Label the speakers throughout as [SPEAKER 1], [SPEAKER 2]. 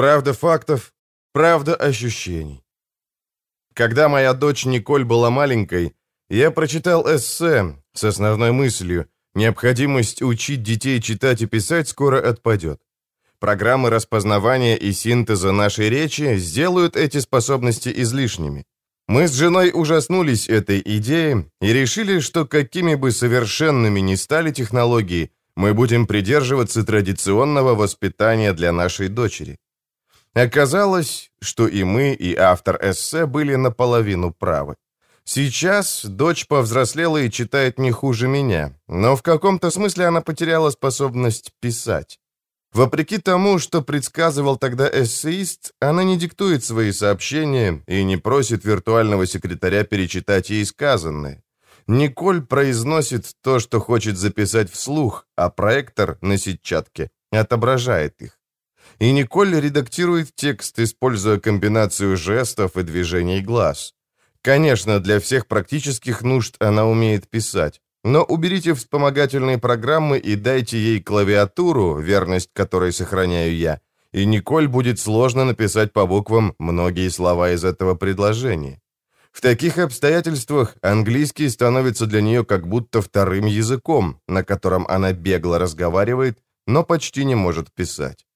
[SPEAKER 1] Правда фактов, правда ощущений. Когда моя дочь Николь была маленькой, я прочитал эссе с основной мыслью «Необходимость учить детей читать и писать скоро отпадет». Программы распознавания и синтеза нашей речи сделают эти способности излишними. Мы с женой ужаснулись этой идее и решили, что какими бы совершенными ни стали технологии, мы будем придерживаться традиционного воспитания для нашей дочери. Оказалось, что и мы, и автор эссе были наполовину правы. Сейчас дочь повзрослела и читает не хуже меня, но в каком-то смысле она потеряла способность писать. Вопреки тому, что предсказывал тогда эссеист, она не диктует свои сообщения и не просит виртуального секретаря перечитать ей сказанное. Николь произносит то, что хочет записать вслух, а проектор на сетчатке отображает их. И Николь редактирует текст, используя комбинацию жестов и движений глаз. Конечно, для всех практических нужд она умеет писать, но уберите вспомогательные программы и дайте ей клавиатуру, верность которой сохраняю я, и Николь будет сложно написать по буквам многие слова из этого предложения. В таких обстоятельствах английский становится для нее как будто вторым языком, на котором она бегло разговаривает, но почти не может писать.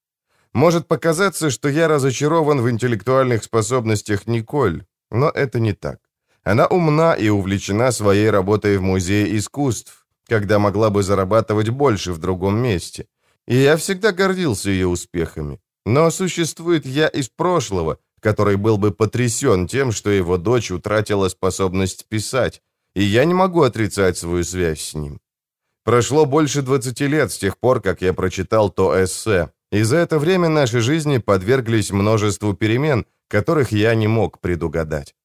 [SPEAKER 1] Может показаться, что я разочарован в интеллектуальных способностях Николь, но это не так. Она умна и увлечена своей работой в Музее искусств, когда могла бы зарабатывать больше в другом месте. И я всегда гордился ее успехами. Но существует я из прошлого, который был бы потрясен тем, что его дочь утратила способность писать, и я не могу отрицать свою связь с ним. Прошло больше 20 лет с тех пор, как я прочитал то эссе, и за это время наши жизни подверглись множеству перемен, которых я не мог предугадать.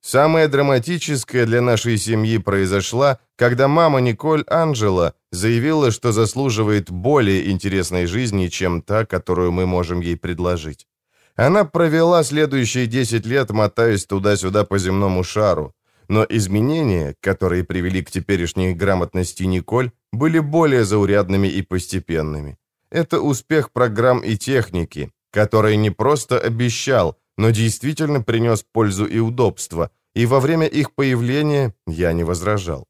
[SPEAKER 1] Самое драматическое для нашей семьи произошло, когда мама Николь Анджела заявила, что заслуживает более интересной жизни, чем та, которую мы можем ей предложить. Она провела следующие 10 лет, мотаясь туда-сюда по земному шару. Но изменения, которые привели к теперешней грамотности Николь, были более заурядными и постепенными. Это успех программ и техники, который не просто обещал, но действительно принес пользу и удобство, и во время их появления я не возражал.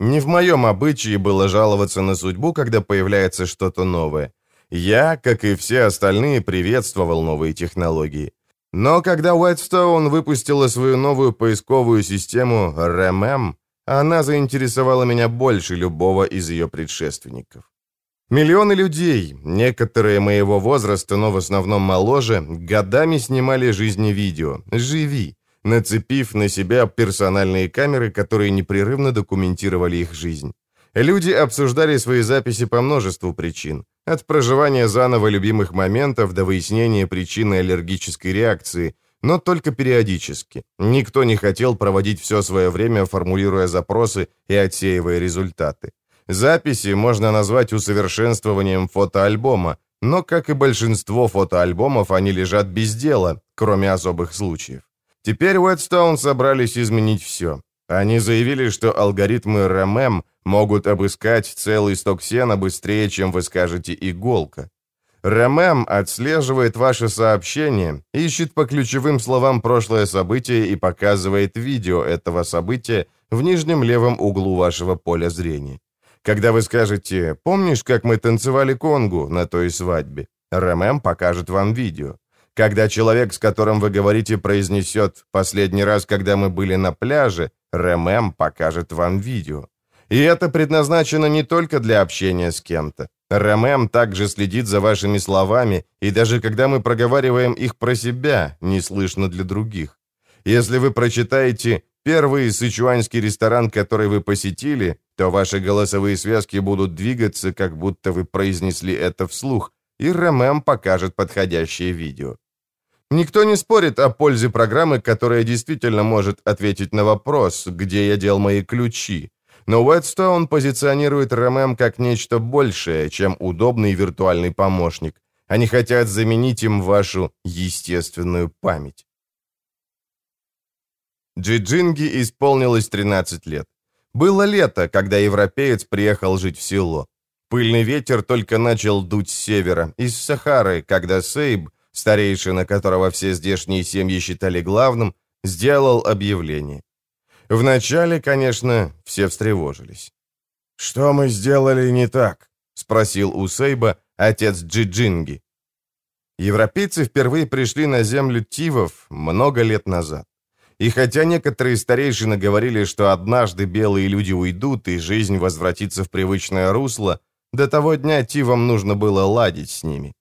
[SPEAKER 1] Не в моем обычае было жаловаться на судьбу, когда появляется что-то новое. Я, как и все остальные, приветствовал новые технологии. Но когда Whitestone выпустила свою новую поисковую систему RMM, она заинтересовала меня больше любого из ее предшественников. Миллионы людей, некоторые моего возраста, но в основном моложе, годами снимали жизни видео «Живи», нацепив на себя персональные камеры, которые непрерывно документировали их жизнь. Люди обсуждали свои записи по множеству причин. От проживания заново любимых моментов до выяснения причины аллергической реакции, но только периодически. Никто не хотел проводить все свое время, формулируя запросы и отсеивая результаты. Записи можно назвать усовершенствованием фотоальбома, но, как и большинство фотоальбомов, они лежат без дела, кроме особых случаев. Теперь Уэдстоун собрались изменить все. Они заявили, что алгоритмы РММ могут обыскать целый сток сена быстрее, чем вы скажете «иголка». РММ отслеживает ваше сообщение, ищет по ключевым словам прошлое событие и показывает видео этого события в нижнем левом углу вашего поля зрения. Когда вы скажете «Помнишь, как мы танцевали конгу на той свадьбе?» РММ покажет вам видео. Когда человек, с которым вы говорите, произнесет «Последний раз, когда мы были на пляже», РММ покажет вам видео. И это предназначено не только для общения с кем-то. РММ также следит за вашими словами, и даже когда мы проговариваем их про себя, не слышно для других. Если вы прочитаете Первый сычуанский ресторан, который вы посетили, то ваши голосовые связки будут двигаться, как будто вы произнесли это вслух, и РММ покажет подходящее видео. Никто не спорит о пользе программы, которая действительно может ответить на вопрос, где я дел мои ключи. Но Уэдстоун позиционирует РММ как нечто большее, чем удобный виртуальный помощник. Они хотят заменить им вашу естественную память. Джиджинги исполнилось 13 лет. Было лето, когда европеец приехал жить в село. Пыльный ветер только начал дуть с севера, из Сахары, когда Сейб, старейшина которого все здешние семьи считали главным, сделал объявление. Вначале, конечно, все встревожились. «Что мы сделали не так?» — спросил у Сейба отец Джиджинги. Европейцы впервые пришли на землю Тивов много лет назад. И хотя некоторые старейшины говорили, что однажды белые люди уйдут и жизнь возвратится в привычное русло, до того дня Тивам нужно было ладить с ними.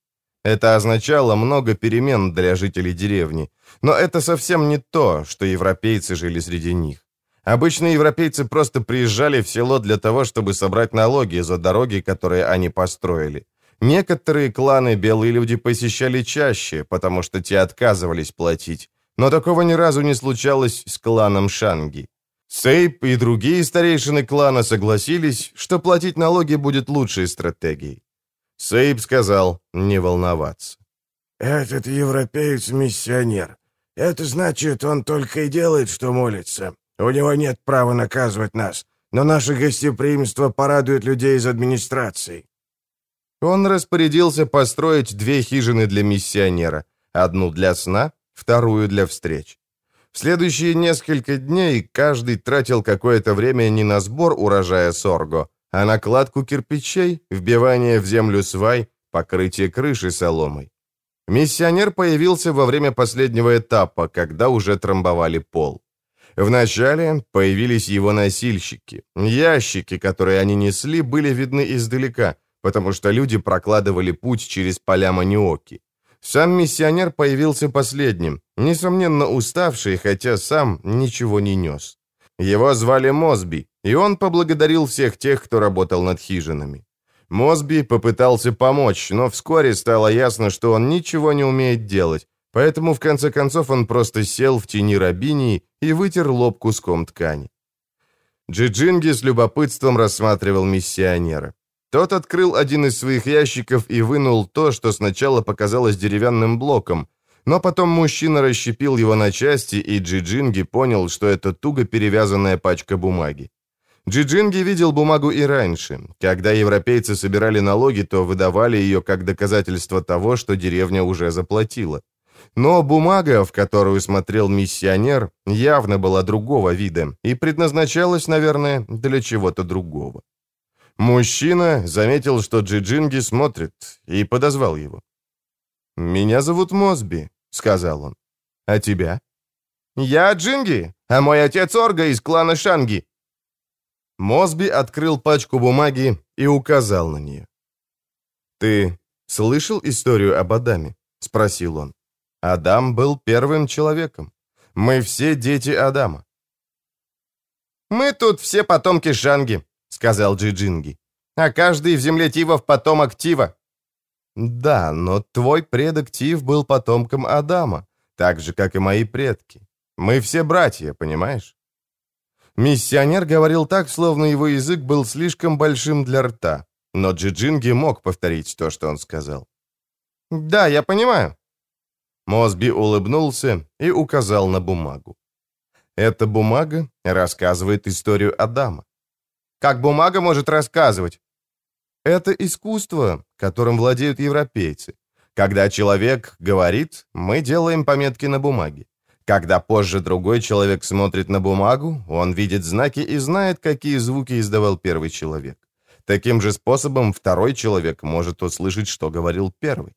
[SPEAKER 1] Это означало много перемен для жителей деревни, но это совсем не то, что европейцы жили среди них. Обычно европейцы просто приезжали в село для того, чтобы собрать налоги за дороги, которые они построили. Некоторые кланы белые люди посещали чаще, потому что те отказывались платить, но такого ни разу не случалось с кланом Шанги. Сейп и другие старейшины клана согласились, что платить налоги будет лучшей стратегией. Сейп сказал не волноваться.
[SPEAKER 2] «Этот европеец миссионер. Это значит, он только и делает, что молится. У него нет права наказывать нас, но наше гостеприимство порадует людей из администрации».
[SPEAKER 1] Он распорядился построить две хижины для миссионера. Одну для сна, вторую для встреч. В следующие несколько дней каждый тратил какое-то время не на сбор урожая сорго, а на кладку кирпичей, вбивание в землю свай, покрытие крыши соломой. Миссионер появился во время последнего этапа, когда уже трамбовали пол. Вначале появились его носильщики. Ящики, которые они несли, были видны издалека, потому что люди прокладывали путь через поля маниоки. Сам миссионер появился последним, несомненно уставший, хотя сам ничего не нес. Его звали Мосби, и он поблагодарил всех тех, кто работал над хижинами. Мосби попытался помочь, но вскоре стало ясно, что он ничего не умеет делать, поэтому в конце концов он просто сел в тени рабинии и вытер лоб куском ткани. Джиджинги с любопытством рассматривал миссионера. Тот открыл один из своих ящиков и вынул то, что сначала показалось деревянным блоком, но потом мужчина расщепил его на части, и Джиджинги понял, что это туго перевязанная пачка бумаги. Джиджинги видел бумагу и раньше. Когда европейцы собирали налоги, то выдавали ее как доказательство того, что деревня уже заплатила. Но бумага, в которую смотрел миссионер, явно была другого вида и предназначалась, наверное, для чего-то другого. Мужчина заметил, что Джиджинги смотрит, и подозвал его. «Меня зовут Мосби», — сказал он. «А тебя?» «Я Джинги, а мой отец Орга из клана Шанги». Мосби открыл пачку бумаги и указал на нее. «Ты слышал историю об Адаме?» — спросил он. «Адам был первым человеком. Мы все дети Адама». «Мы тут все потомки Шанги», сказал Джиджинги. «А каждый в земле Тивов потомок Тива». «Да, но твой предок Тив был потомком Адама, так же, как и мои предки. Мы все братья, понимаешь?» Миссионер говорил так, словно его язык был слишком большим для рта, но Джиджинги мог повторить то, что он сказал. «Да, я понимаю». Мосби улыбнулся и указал на бумагу. Эта бумага рассказывает историю Адама. Как бумага может рассказывать? Это искусство, которым владеют европейцы. Когда человек говорит, мы делаем пометки на бумаге. Когда позже другой человек смотрит на бумагу, он видит знаки и знает, какие звуки издавал первый человек. Таким же способом второй человек может услышать, что говорил первый.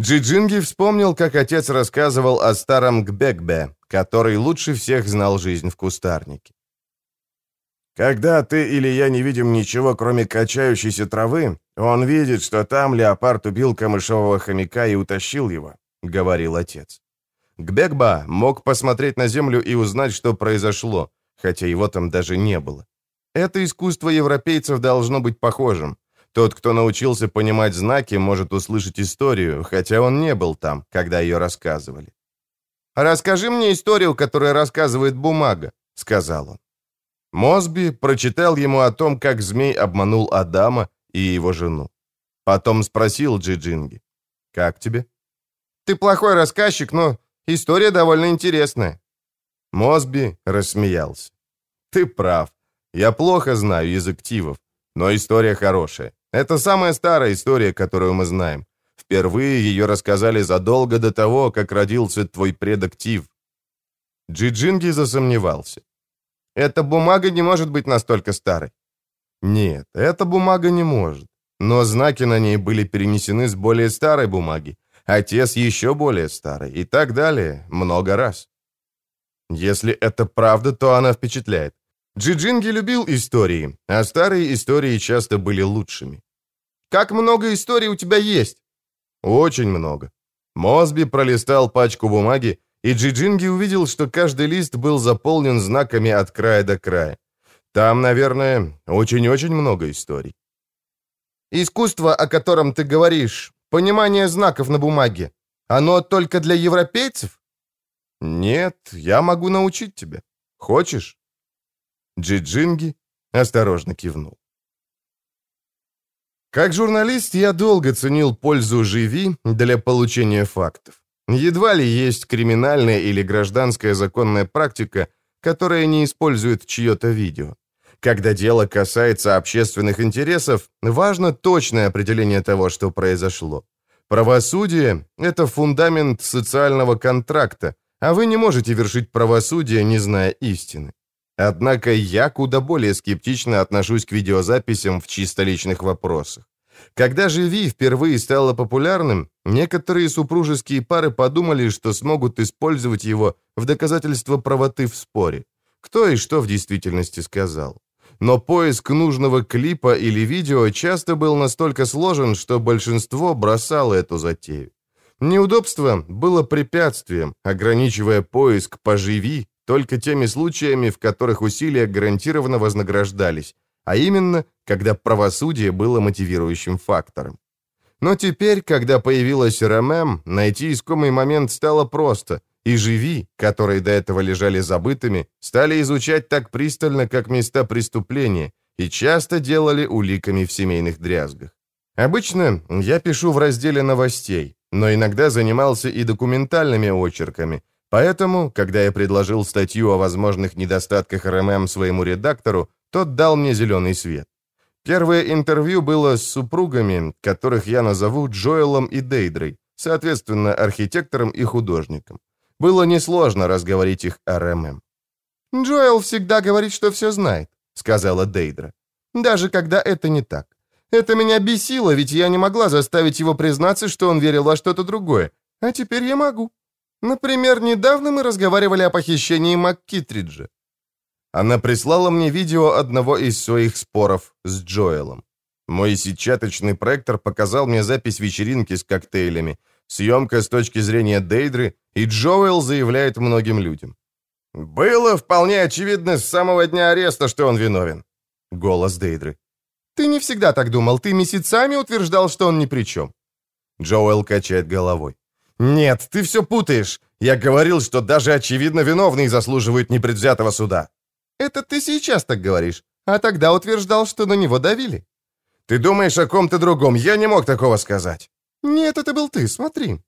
[SPEAKER 1] Джиджинги вспомнил, как отец рассказывал о старом Гбекбе, который лучше всех знал жизнь в кустарнике. Когда ты или я не видим ничего, кроме качающейся травы, он видит, что там леопард убил камышового хомяка и утащил его», — говорил отец. Гбекба мог посмотреть на землю и узнать, что произошло, хотя его там даже не было. Это искусство европейцев должно быть похожим. Тот, кто научился понимать знаки, может услышать историю, хотя он не был там, когда ее рассказывали. «Расскажи мне историю, которую рассказывает бумага», — сказал он. Мосби прочитал ему о том, как змей обманул Адама и его жену. Потом спросил Джиджинги, «Как тебе?» «Ты плохой рассказчик, но история довольно интересная». Мосби рассмеялся. «Ты прав. Я плохо знаю язык тивов, но история хорошая. Это самая старая история, которую мы знаем. Впервые ее рассказали задолго до того, как родился твой предок Тив. Джиджинги засомневался.
[SPEAKER 2] Эта бумага не может быть настолько старой.
[SPEAKER 1] Нет, эта бумага не может. Но знаки на ней были перенесены с более старой бумаги, а те с еще более старой, и так далее, много раз. Если это правда, то она впечатляет. Джиджинги любил истории, а старые истории часто были лучшими.
[SPEAKER 2] «Как много историй у тебя есть?»
[SPEAKER 1] «Очень много». Мосби пролистал пачку бумаги, и Джиджинги увидел, что каждый лист был заполнен знаками от края до края. Там, наверное, очень-очень много историй.
[SPEAKER 2] «Искусство, о котором ты говоришь, понимание знаков на бумаге, оно только для европейцев?»
[SPEAKER 1] «Нет, я могу научить тебя. Хочешь?» Джиджинги осторожно кивнул. Как журналист я долго ценил пользу «Живи» для получения фактов. Едва ли есть криминальная или гражданская законная практика, которая не использует чье-то видео. Когда дело касается общественных интересов, важно точное определение того, что произошло. Правосудие – это фундамент социального контракта, а вы не можете вершить правосудие, не зная истины. Однако я куда более скептично отношусь к видеозаписям в чисто личных вопросах. Когда же Ви впервые стало популярным, некоторые супружеские пары подумали, что смогут использовать его в доказательство правоты в споре. Кто и что в действительности сказал. Но поиск нужного клипа или видео часто был настолько сложен, что большинство бросало эту затею. Неудобство было препятствием, ограничивая поиск «поживи» только теми случаями, в которых усилия гарантированно вознаграждались, а именно, когда правосудие было мотивирующим фактором. Но теперь, когда появилась РММ, найти искомый момент стало просто, и живи, которые до этого лежали забытыми, стали изучать так пристально, как места преступления, и часто делали уликами в семейных дрязгах. Обычно я пишу в разделе новостей, но иногда занимался и документальными очерками, поэтому, когда я предложил статью о возможных недостатках РММ своему редактору, тот дал мне зеленый свет. Первое интервью было с супругами, которых я назову Джоэлом и Дейдрой, соответственно, архитектором и художником. Было несложно разговорить их о РММ.
[SPEAKER 2] «Джоэл всегда говорит, что все знает», — сказала Дейдра. «Даже когда это не так. Это меня бесило, ведь я не могла заставить его признаться, что он верил во что-то другое. А теперь я могу. Например, недавно мы разговаривали о похищении МакКитриджа.
[SPEAKER 1] Она прислала мне видео одного из своих споров с Джоэлом. Мой сетчаточный проектор показал мне запись вечеринки с коктейлями, съемка с точки зрения Дейдры, и Джоэл заявляет многим людям.
[SPEAKER 2] «Было вполне очевидно с самого дня ареста, что он виновен».
[SPEAKER 1] Голос Дейдры.
[SPEAKER 2] «Ты не всегда так думал. Ты месяцами утверждал, что он ни при чем».
[SPEAKER 1] Джоэл качает головой.
[SPEAKER 2] «Нет, ты все путаешь. Я говорил, что даже очевидно виновные заслуживают непредвзятого суда». Это ты сейчас так говоришь, а тогда утверждал, что на него давили. Ты думаешь о ком-то другом, я не мог такого сказать. Нет, это был ты, смотри.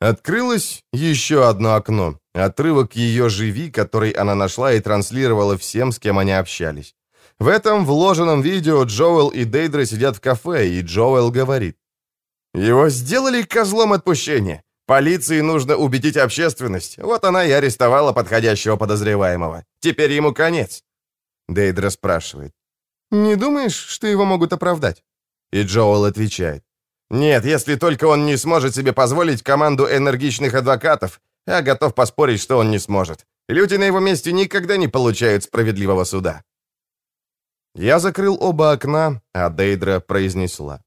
[SPEAKER 1] Открылось еще одно окно, отрывок ее «Живи», который она нашла и транслировала всем, с кем они общались. В этом вложенном видео Джоэл и Дейдра сидят в кафе, и Джоэл говорит.
[SPEAKER 2] «Его сделали козлом отпущения. Полиции нужно убедить общественность. Вот она и арестовала подходящего подозреваемого. Теперь ему конец.
[SPEAKER 1] Дейдра спрашивает.
[SPEAKER 2] «Не думаешь, что его могут оправдать?»
[SPEAKER 1] И Джоэл отвечает.
[SPEAKER 2] «Нет, если только он не сможет себе позволить команду энергичных адвокатов, я готов поспорить, что он не сможет. Люди на его месте никогда не получают справедливого суда».
[SPEAKER 1] Я закрыл оба окна, а Дейдра произнесла.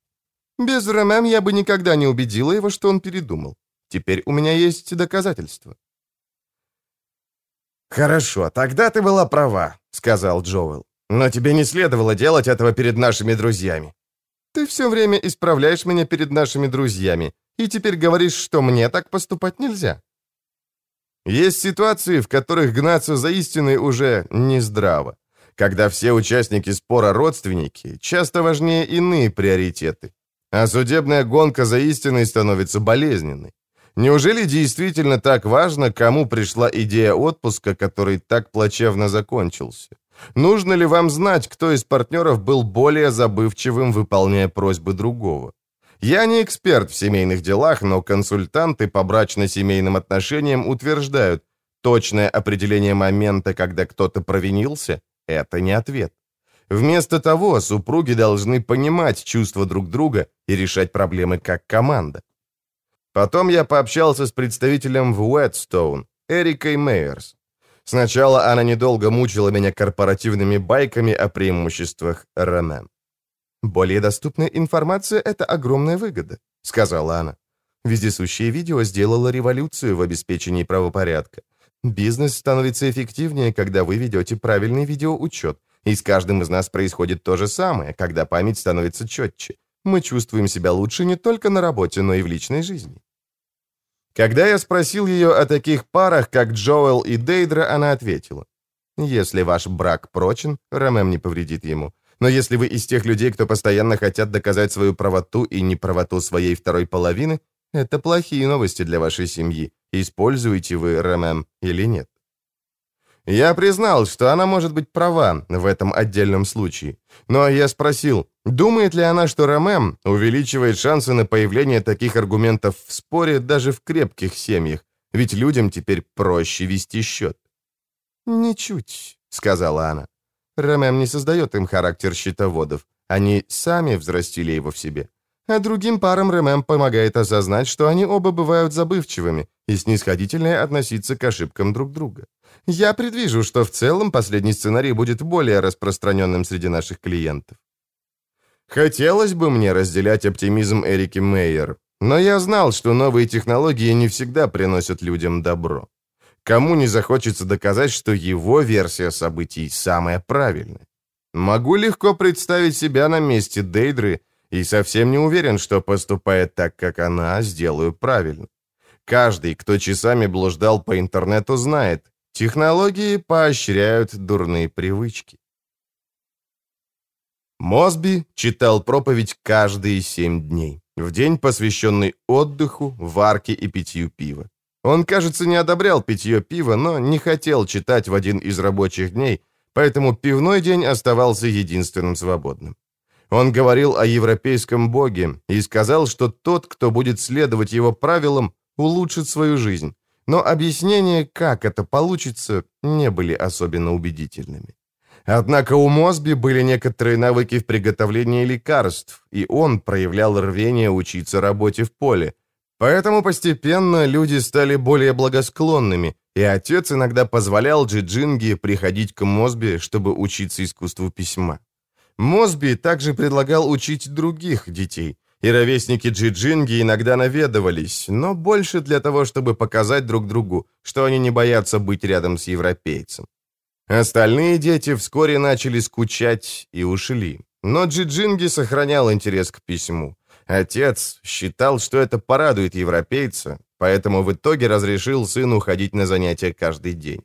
[SPEAKER 2] «Без РММ я бы никогда не убедила его, что он передумал. Теперь у меня есть доказательства».
[SPEAKER 1] «Хорошо, тогда ты была права», — сказал Джоэл. «Но тебе не следовало делать этого перед нашими друзьями».
[SPEAKER 2] «Ты все время исправляешь меня перед нашими друзьями, и теперь говоришь, что мне так поступать нельзя».
[SPEAKER 1] Есть ситуации, в которых гнаться за истиной уже не здраво. Когда все участники спора родственники, часто важнее иные приоритеты. А судебная гонка за истиной становится болезненной. Неужели действительно так важно, кому пришла идея отпуска, который так плачевно закончился? Нужно ли вам знать, кто из партнеров был более забывчивым, выполняя просьбы другого? Я не эксперт в семейных делах, но консультанты по брачно-семейным отношениям утверждают, точное определение момента, когда кто-то провинился, это не ответ. Вместо того, супруги должны понимать чувства друг друга и решать проблемы как команда. Потом я пообщался с представителем в Уэтстоун, Эрикой Мейерс. Сначала она недолго мучила меня корпоративными байками о преимуществах РНН. «Более доступная информация — это огромная выгода», — сказала она. Вездесущее видео сделало революцию в обеспечении правопорядка. Бизнес становится эффективнее, когда вы ведете правильный видеоучет, и с каждым из нас происходит то же самое, когда память становится четче. Мы чувствуем себя лучше не только на работе, но и в личной жизни. Когда я спросил ее о таких парах, как Джоэл и Дейдра, она ответила. «Если ваш брак прочен, Ромем не повредит ему. Но если вы из тех людей, кто постоянно хотят доказать свою правоту и неправоту своей второй половины, это плохие новости для вашей семьи. Используете вы Ромем или нет?» Я признал, что она может быть права в этом отдельном случае. Но я спросил, думает ли она, что Ромем увеличивает шансы на появление таких аргументов в споре даже в крепких семьях, ведь людям теперь проще вести счет. «Ничуть», — сказала она. Ромем не создает им характер счетоводов. Они сами взрастили его в себе. А другим парам Ремем помогает осознать, что они оба бывают забывчивыми и снисходительнее относиться к ошибкам друг друга. Я предвижу, что в целом последний сценарий будет более распространенным среди наших клиентов. Хотелось бы мне разделять оптимизм Эрики Мейер, но я знал, что новые технологии не всегда приносят людям добро. Кому не захочется доказать, что его версия событий самая правильная? Могу легко представить себя на месте Дейдры и совсем не уверен, что, поступая так, как она, сделаю правильно. Каждый, кто часами блуждал по интернету, знает, Технологии поощряют дурные привычки. Мосби читал проповедь каждые семь дней, в день, посвященный отдыху, варке и питью пива. Он, кажется, не одобрял питье пива, но не хотел читать в один из рабочих дней, поэтому пивной день оставался единственным свободным. Он говорил о европейском боге и сказал, что тот, кто будет следовать его правилам, улучшит свою жизнь, но объяснения, как это получится, не были особенно убедительными. Однако у Мосби были некоторые навыки в приготовлении лекарств, и он проявлял рвение учиться работе в поле. Поэтому постепенно люди стали более благосклонными, и отец иногда позволял Джиджинги приходить к Мосби, чтобы учиться искусству письма. Мосби также предлагал учить других детей, и ровесники Джиджинги иногда наведывались, но больше для того, чтобы показать друг другу, что они не боятся быть рядом с европейцем. Остальные дети вскоре начали скучать и ушли, но Джиджинги сохранял интерес к письму. Отец считал, что это порадует европейца, поэтому в итоге разрешил сыну ходить на занятия каждый день.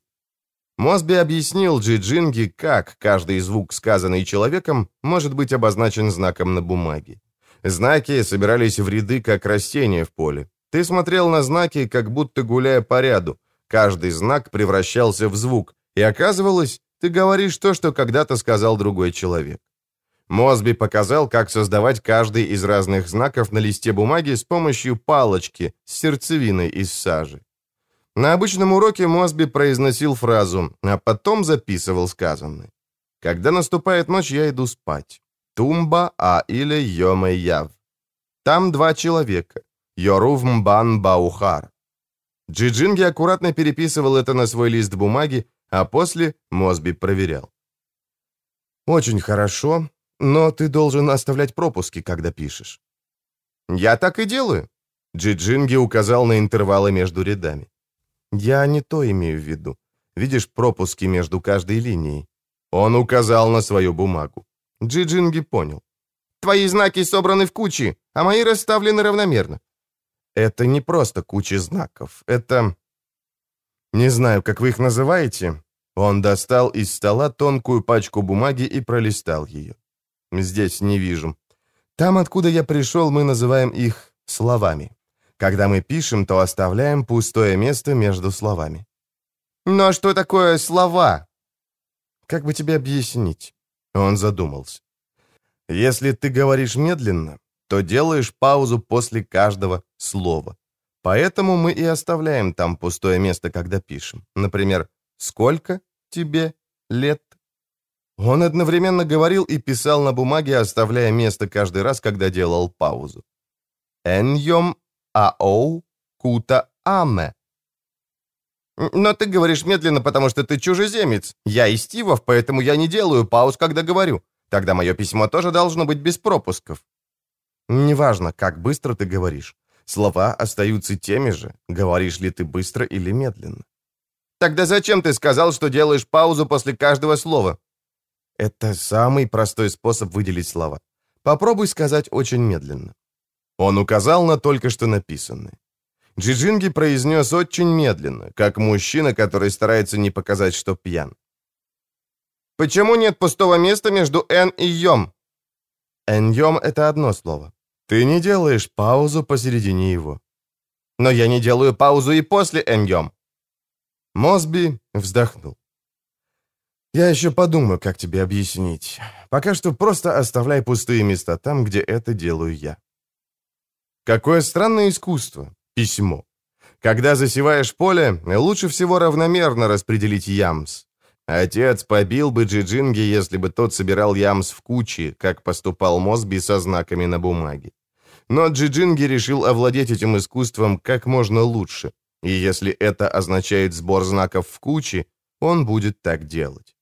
[SPEAKER 1] Мосби объяснил Джиджинги, как каждый звук, сказанный человеком, может быть обозначен знаком на бумаге. Знаки собирались в ряды, как растения в поле. Ты смотрел на знаки, как будто гуляя по ряду. Каждый знак превращался в звук, и оказывалось, ты говоришь то, что когда-то сказал другой человек. Мосби показал, как создавать каждый из разных знаков на листе бумаги с помощью палочки с сердцевиной из сажи. На обычном уроке Мосби произносил фразу, а потом записывал сказанное. «Когда наступает ночь, я иду спать. Тумба А или Йомеяв. Там два человека. Йорув Мбан Баухар. Джиджинги аккуратно переписывал это на свой лист бумаги, а после Мосби проверял. «Очень хорошо, но ты должен оставлять пропуски, когда пишешь». «Я так и делаю», — Джиджинги указал на интервалы между рядами. «Я не то имею в виду. Видишь пропуски между каждой линией?» Он указал на свою бумагу. Джиджинги понял. «Твои знаки собраны в кучи, а мои расставлены равномерно». «Это не просто куча знаков. Это...» «Не знаю, как вы их называете». Он достал из стола тонкую пачку бумаги и пролистал ее. «Здесь не вижу. Там, откуда я пришел, мы называем их словами. Когда мы пишем, то оставляем пустое место между словами». «Но что такое слова?» «Как бы тебе объяснить?» Он задумался. «Если ты говоришь медленно, то делаешь паузу после каждого слова. Поэтому мы и оставляем там пустое место, когда пишем. Например, «Сколько тебе лет?» Он одновременно говорил и писал на бумаге, оставляя место каждый раз, когда делал паузу. «Эньем аоу кута аме». «Но ты говоришь медленно, потому что ты чужеземец. Я из Стивов, поэтому я не делаю пауз, когда говорю. Тогда мое письмо тоже должно быть без пропусков». Неважно, как быстро ты говоришь. Слова остаются теми же, говоришь ли ты быстро или медленно. Тогда зачем ты сказал, что делаешь паузу после каждого слова? Это самый простой способ выделить слова. Попробуй сказать очень медленно. Он указал на только что написанное. Джиджинги произнес очень медленно, как мужчина, который старается не показать, что пьян. «Почему нет пустого места между «н» и «йом»?» «Н-йом» — это одно слово. Ты не делаешь паузу посередине его. Но я не делаю паузу и после «н-йом». Мосби вздохнул. Я еще подумаю, как тебе объяснить. Пока что просто оставляй пустые места там, где это делаю я. Какое странное искусство. Письмо. Когда засеваешь поле, лучше всего равномерно распределить ямс. Отец побил бы Джиджинги, если бы тот собирал ямс в кучи, как поступал Мосби со знаками на бумаге. Но Джиджинги решил овладеть этим искусством как можно лучше. И если это означает сбор знаков в кучи, он будет так делать.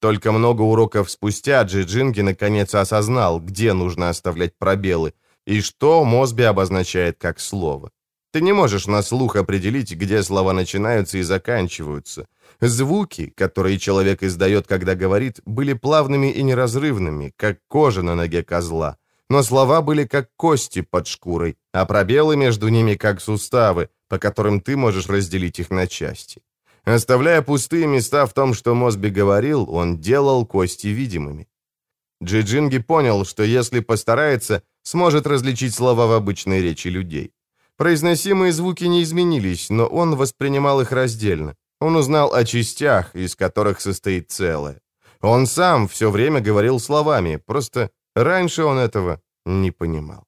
[SPEAKER 1] Только много уроков спустя Джиджинги наконец осознал, где нужно оставлять пробелы, и что Мосби обозначает как слово. Ты не можешь на слух определить, где слова начинаются и заканчиваются. Звуки, которые человек издает, когда говорит, были плавными и неразрывными, как кожа на ноге козла. Но слова были как кости под шкурой, а пробелы между ними как суставы, по которым ты можешь разделить их на части. Оставляя пустые места в том, что Мосби говорил, он делал кости видимыми. Джиджинги понял, что если постарается, сможет различить слова в обычной речи людей. Произносимые звуки не изменились, но он воспринимал их раздельно. Он узнал о частях, из которых состоит целое. Он сам все время говорил словами, просто раньше он этого не понимал.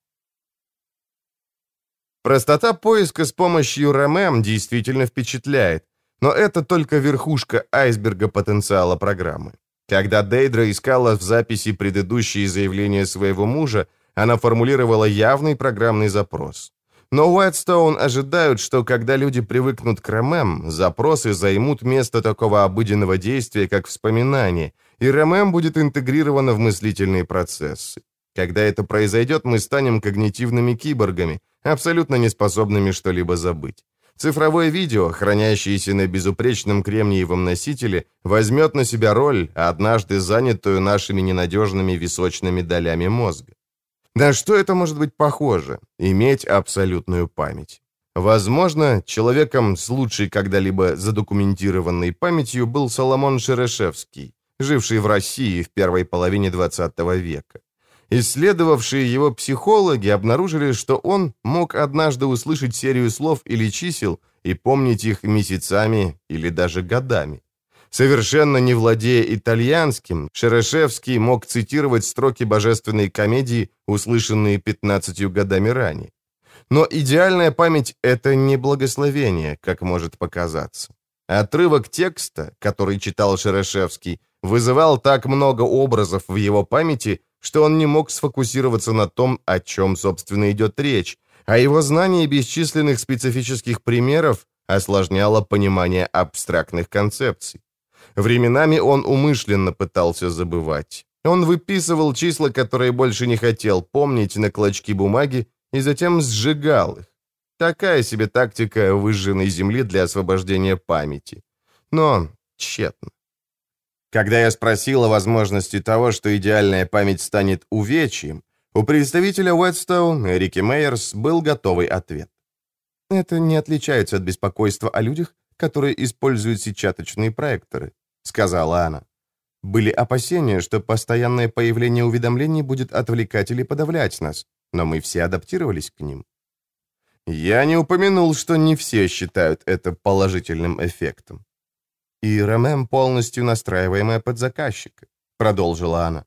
[SPEAKER 1] Простота поиска с помощью РММ действительно впечатляет, но это только верхушка айсберга потенциала программы. Когда Дейдра искала в записи предыдущие заявления своего мужа, она формулировала явный программный запрос. Но Уайтстоун ожидают, что когда люди привыкнут к РММ, запросы займут место такого обыденного действия, как вспоминание, и РММ будет интегрировано в мыслительные процессы. Когда это произойдет, мы станем когнитивными киборгами, абсолютно неспособными что-либо забыть. Цифровое видео, хранящееся на безупречном кремниевом носителе, возьмет на себя роль, однажды занятую нашими ненадежными височными долями мозга. На что это может быть похоже? Иметь абсолютную память. Возможно, человеком с лучшей когда-либо задокументированной памятью был Соломон Шерешевский, живший в России в первой половине XX века. Исследовавшие его психологи обнаружили, что он мог однажды услышать серию слов или чисел и помнить их месяцами или даже годами. Совершенно не владея итальянским, Шерешевский мог цитировать строки божественной комедии, услышанные 15 годами ранее. Но идеальная память — это не благословение, как может показаться. Отрывок текста, который читал Шерешевский, вызывал так много образов в его памяти, что он не мог сфокусироваться на том, о чем, собственно, идет речь, а его знание бесчисленных специфических примеров осложняло понимание абстрактных концепций. Временами он умышленно пытался забывать. Он выписывал числа, которые больше не хотел помнить, на клочки бумаги и затем сжигал их. Такая себе тактика выжженной земли для освобождения памяти. Но тщетно. Когда я спросил о возможности того, что идеальная память станет увечьем, у представителя Уэтстоун, Рики Мейерс, был готовый ответ. «Это не отличается от беспокойства о людях, которые используют сетчаточные проекторы», — сказала она. Были опасения, что постоянное появление уведомлений будет отвлекать или подавлять нас, но мы все адаптировались к ним. Я не упомянул, что не все считают это положительным эффектом и РММ полностью настраиваемая под заказчика», — продолжила она.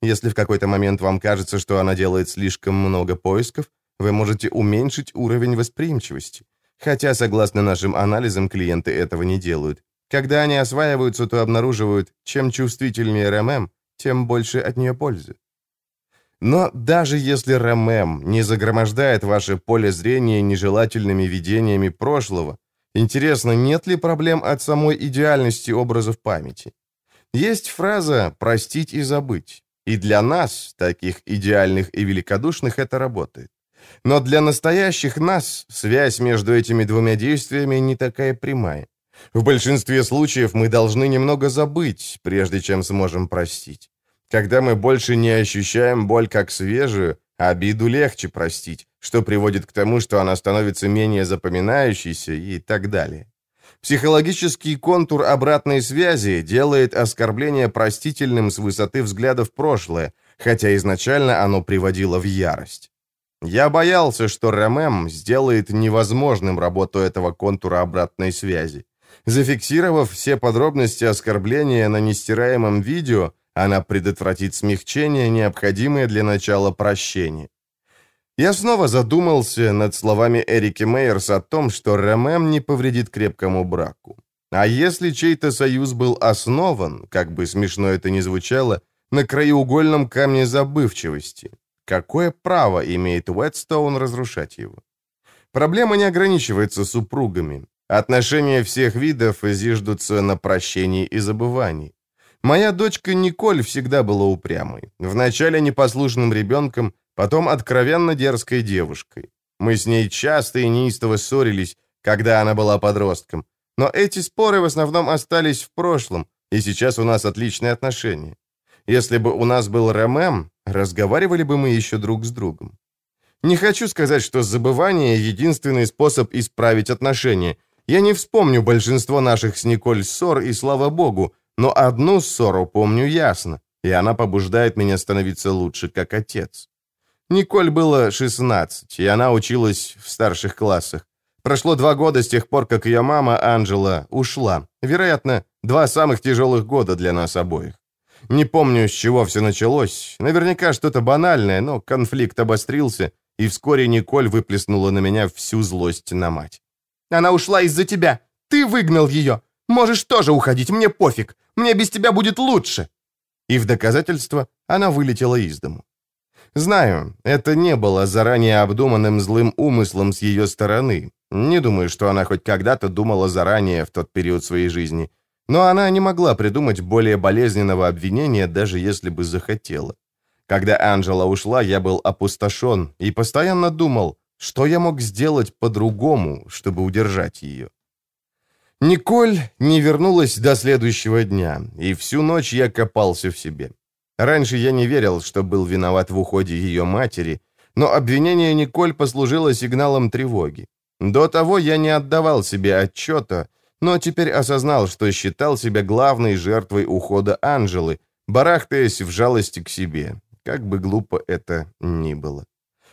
[SPEAKER 1] Если в какой-то момент вам кажется, что она делает слишком много поисков, вы можете уменьшить уровень восприимчивости. Хотя, согласно нашим анализам, клиенты этого не делают. Когда они осваиваются, то обнаруживают, чем чувствительнее РММ, тем больше от нее пользы. Но даже если РММ не загромождает ваше поле зрения нежелательными видениями прошлого, интересно, нет ли проблем от самой идеальности образов памяти? Есть фраза «простить и забыть». И для нас, таких идеальных и великодушных, это работает. Но для настоящих нас связь между этими двумя действиями не такая прямая. В большинстве случаев мы должны немного забыть, прежде чем сможем простить. Когда мы больше не ощущаем боль как свежую, обиду легче простить, что приводит к тому, что она становится менее запоминающейся и так далее. Психологический контур обратной связи делает оскорбление простительным с высоты взгляда в прошлое, хотя изначально оно приводило в ярость. Я боялся, что РММ сделает невозможным работу этого контура обратной связи. Зафиксировав все подробности оскорбления на нестираемом видео, она предотвратит смягчение, необходимое для начала прощения. Я снова задумался над словами Эрики Мейерс о том, что РММ не повредит крепкому браку. А если чей-то союз был основан, как бы смешно это ни звучало, на краеугольном камне забывчивости, какое право имеет Уэтстоун разрушать его? Проблема не ограничивается супругами. Отношения всех видов зиждутся на прощении и забывании. Моя дочка Николь всегда была упрямой. Вначале непослушным ребенком, потом откровенно дерзкой девушкой. Мы с ней часто и неистово ссорились, когда она была подростком. Но эти споры в основном остались в прошлом, и сейчас у нас отличные отношения. Если бы у нас был РММ, разговаривали бы мы еще друг с другом. Не хочу сказать, что забывание — единственный способ исправить отношения. Я не вспомню большинство наших с Николь ссор, и слава богу, но одну ссору помню ясно, и она побуждает меня становиться лучше, как отец. Николь было 16, и она училась в старших классах. Прошло два года с тех пор, как ее мама, Анжела, ушла. Вероятно, два самых тяжелых года для нас обоих. Не помню, с чего все началось. Наверняка что-то банальное, но конфликт обострился, и вскоре Николь выплеснула на меня всю злость на мать. «Она ушла из-за тебя! Ты выгнал ее! Можешь тоже уходить, мне пофиг! Мне без тебя будет лучше!» И в доказательство она вылетела из дому. Знаю, это не было заранее обдуманным злым умыслом с ее стороны. Не думаю, что она хоть когда-то думала заранее в тот период своей жизни. Но она не могла придумать более болезненного обвинения, даже если бы захотела. Когда Анжела ушла, я был опустошен и постоянно думал, что я мог сделать по-другому, чтобы удержать ее. Николь не вернулась до следующего дня, и всю ночь я копался в себе. Раньше я не верил, что был виноват в уходе ее матери, но обвинение Николь послужило сигналом тревоги. До того я не отдавал себе отчета, но теперь осознал, что считал себя главной жертвой ухода Анжелы, барахтаясь в жалости к себе, как бы глупо это ни было.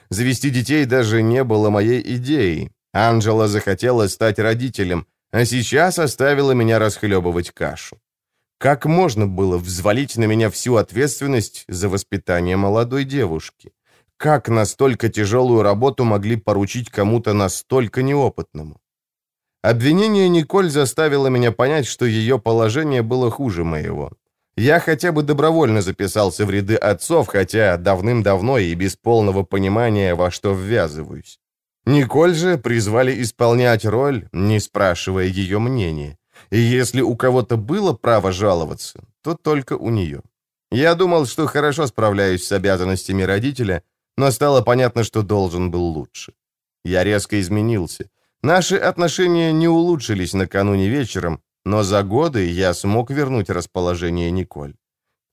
[SPEAKER 1] Завести детей даже не было моей идеей. Анжела захотела стать родителем, а сейчас оставила меня расхлебывать кашу. Как можно было взвалить на меня всю ответственность за воспитание молодой девушки? Как настолько тяжелую работу могли поручить кому-то настолько неопытному? Обвинение Николь заставило меня понять, что ее положение было хуже моего. Я хотя бы добровольно записался в ряды отцов, хотя давным-давно и без полного понимания, во что ввязываюсь. Николь же призвали исполнять роль, не спрашивая ее мнения. И если у кого-то было право жаловаться, то только у нее. Я думал, что хорошо справляюсь с обязанностями родителя, но стало понятно, что должен был лучше. Я резко изменился. Наши отношения не улучшились накануне вечером, но за годы я смог вернуть расположение Николь.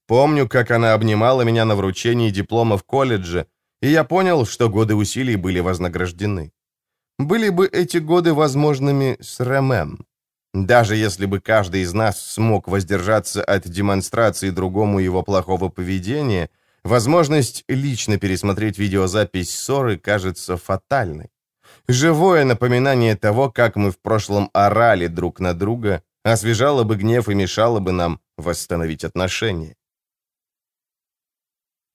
[SPEAKER 1] Помню, как она обнимала меня на вручении диплома в колледже, и я понял, что годы усилий были вознаграждены. Были бы эти годы возможными с Рэмен. Даже если бы каждый из нас смог воздержаться от демонстрации другому его плохого поведения, возможность лично пересмотреть видеозапись ссоры кажется фатальной. Живое напоминание того, как мы в прошлом орали друг на друга, освежало бы гнев и мешало бы нам восстановить отношения.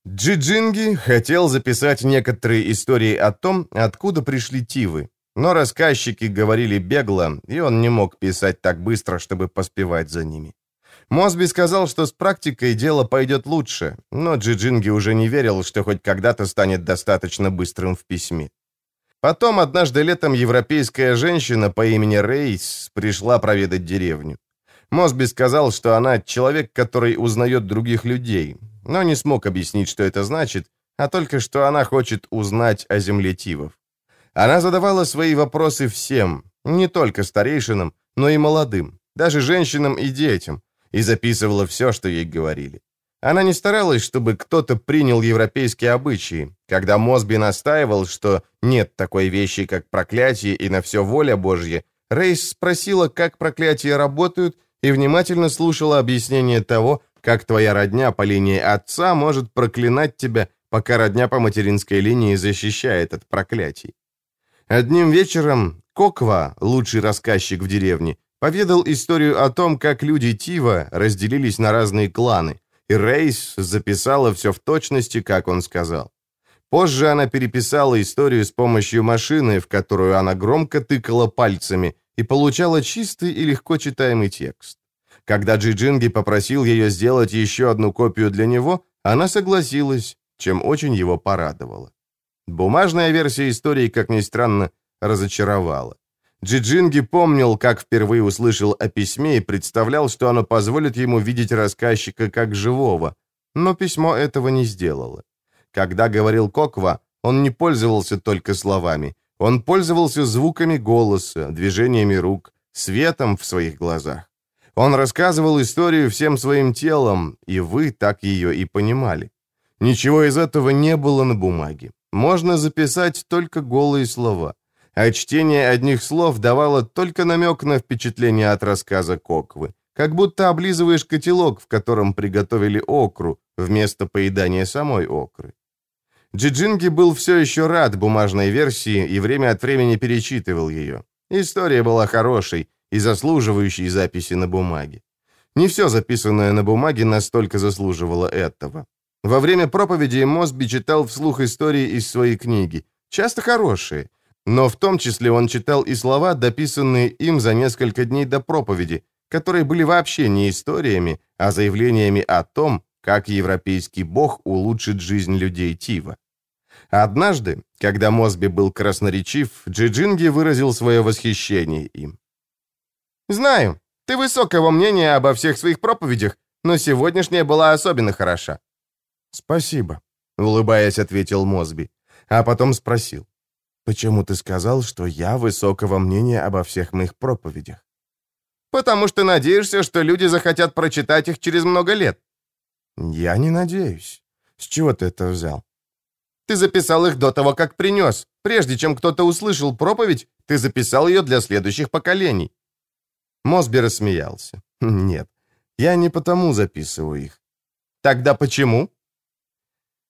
[SPEAKER 1] Джиджинги хотел записать некоторые истории о том, откуда пришли тивы, но рассказчики говорили бегло, и он не мог писать так быстро, чтобы поспевать за ними. Мосби сказал, что с практикой дело пойдет лучше, но Джиджинги уже не верил, что хоть когда-то станет достаточно быстрым в письме. Потом однажды летом европейская женщина по имени Рейс пришла проведать деревню. Мосби сказал, что она человек, который узнает других людей, но не смог объяснить, что это значит, а только что она хочет узнать о земле Тивов. Она задавала свои вопросы всем, не только старейшинам, но и молодым, даже женщинам и детям, и записывала все, что ей говорили. Она не старалась, чтобы кто-то принял европейские обычаи. Когда Мосби настаивал, что нет такой вещи, как проклятие и на все воля Божья, Рейс спросила, как проклятия работают, и внимательно слушала объяснение того, как твоя родня по линии отца может проклинать тебя, пока родня по материнской линии защищает от проклятий. Одним вечером Коква, лучший рассказчик в деревне, поведал историю о том, как люди Тива разделились на разные кланы, и Рейс записала все в точности, как он сказал. Позже она переписала историю с помощью машины, в которую она громко тыкала пальцами, и получала чистый и легко читаемый текст. Когда Джиджинги попросил ее сделать еще одну копию для него, она согласилась, чем очень его порадовало. Бумажная версия истории, как ни странно, разочаровала. Джиджинги помнил, как впервые услышал о письме и представлял, что оно позволит ему видеть рассказчика как живого, но письмо этого не сделало. Когда говорил Коква, он не пользовался только словами, он пользовался звуками голоса, движениями рук, светом в своих глазах. Он рассказывал историю всем своим телом, и вы так ее и понимали. Ничего из этого не было на бумаге. Можно записать только голые слова. А чтение одних слов давало только намек на впечатление от рассказа Коквы. Как будто облизываешь котелок, в котором приготовили окру, вместо поедания самой окры. Джиджинги был все еще рад бумажной версии и время от времени перечитывал ее. История была хорошей, и заслуживающий записи на бумаге. Не все записанное на бумаге настолько заслуживало этого. Во время проповеди Мосби читал вслух истории из своей книги, часто хорошие, но в том числе он читал и слова, дописанные им за несколько дней до проповеди, которые были вообще не историями, а заявлениями о том, как европейский бог улучшит жизнь людей Тива. Однажды, когда Мосби был красноречив, Джиджинги выразил свое восхищение им. «Знаю, ты высокого мнения обо всех своих проповедях, но сегодняшняя была особенно хороша».
[SPEAKER 2] «Спасибо», — улыбаясь, ответил Мосби, а потом спросил. «Почему ты сказал, что я высокого мнения обо всех моих проповедях?»
[SPEAKER 1] «Потому что надеешься, что люди захотят прочитать их через много лет».
[SPEAKER 2] «Я не надеюсь. С чего ты это взял?»
[SPEAKER 1] «Ты записал их до того, как принес. Прежде чем кто-то услышал проповедь, ты записал ее для следующих поколений.
[SPEAKER 2] Мосби рассмеялся. «Нет, я не потому записываю их».
[SPEAKER 1] «Тогда почему?»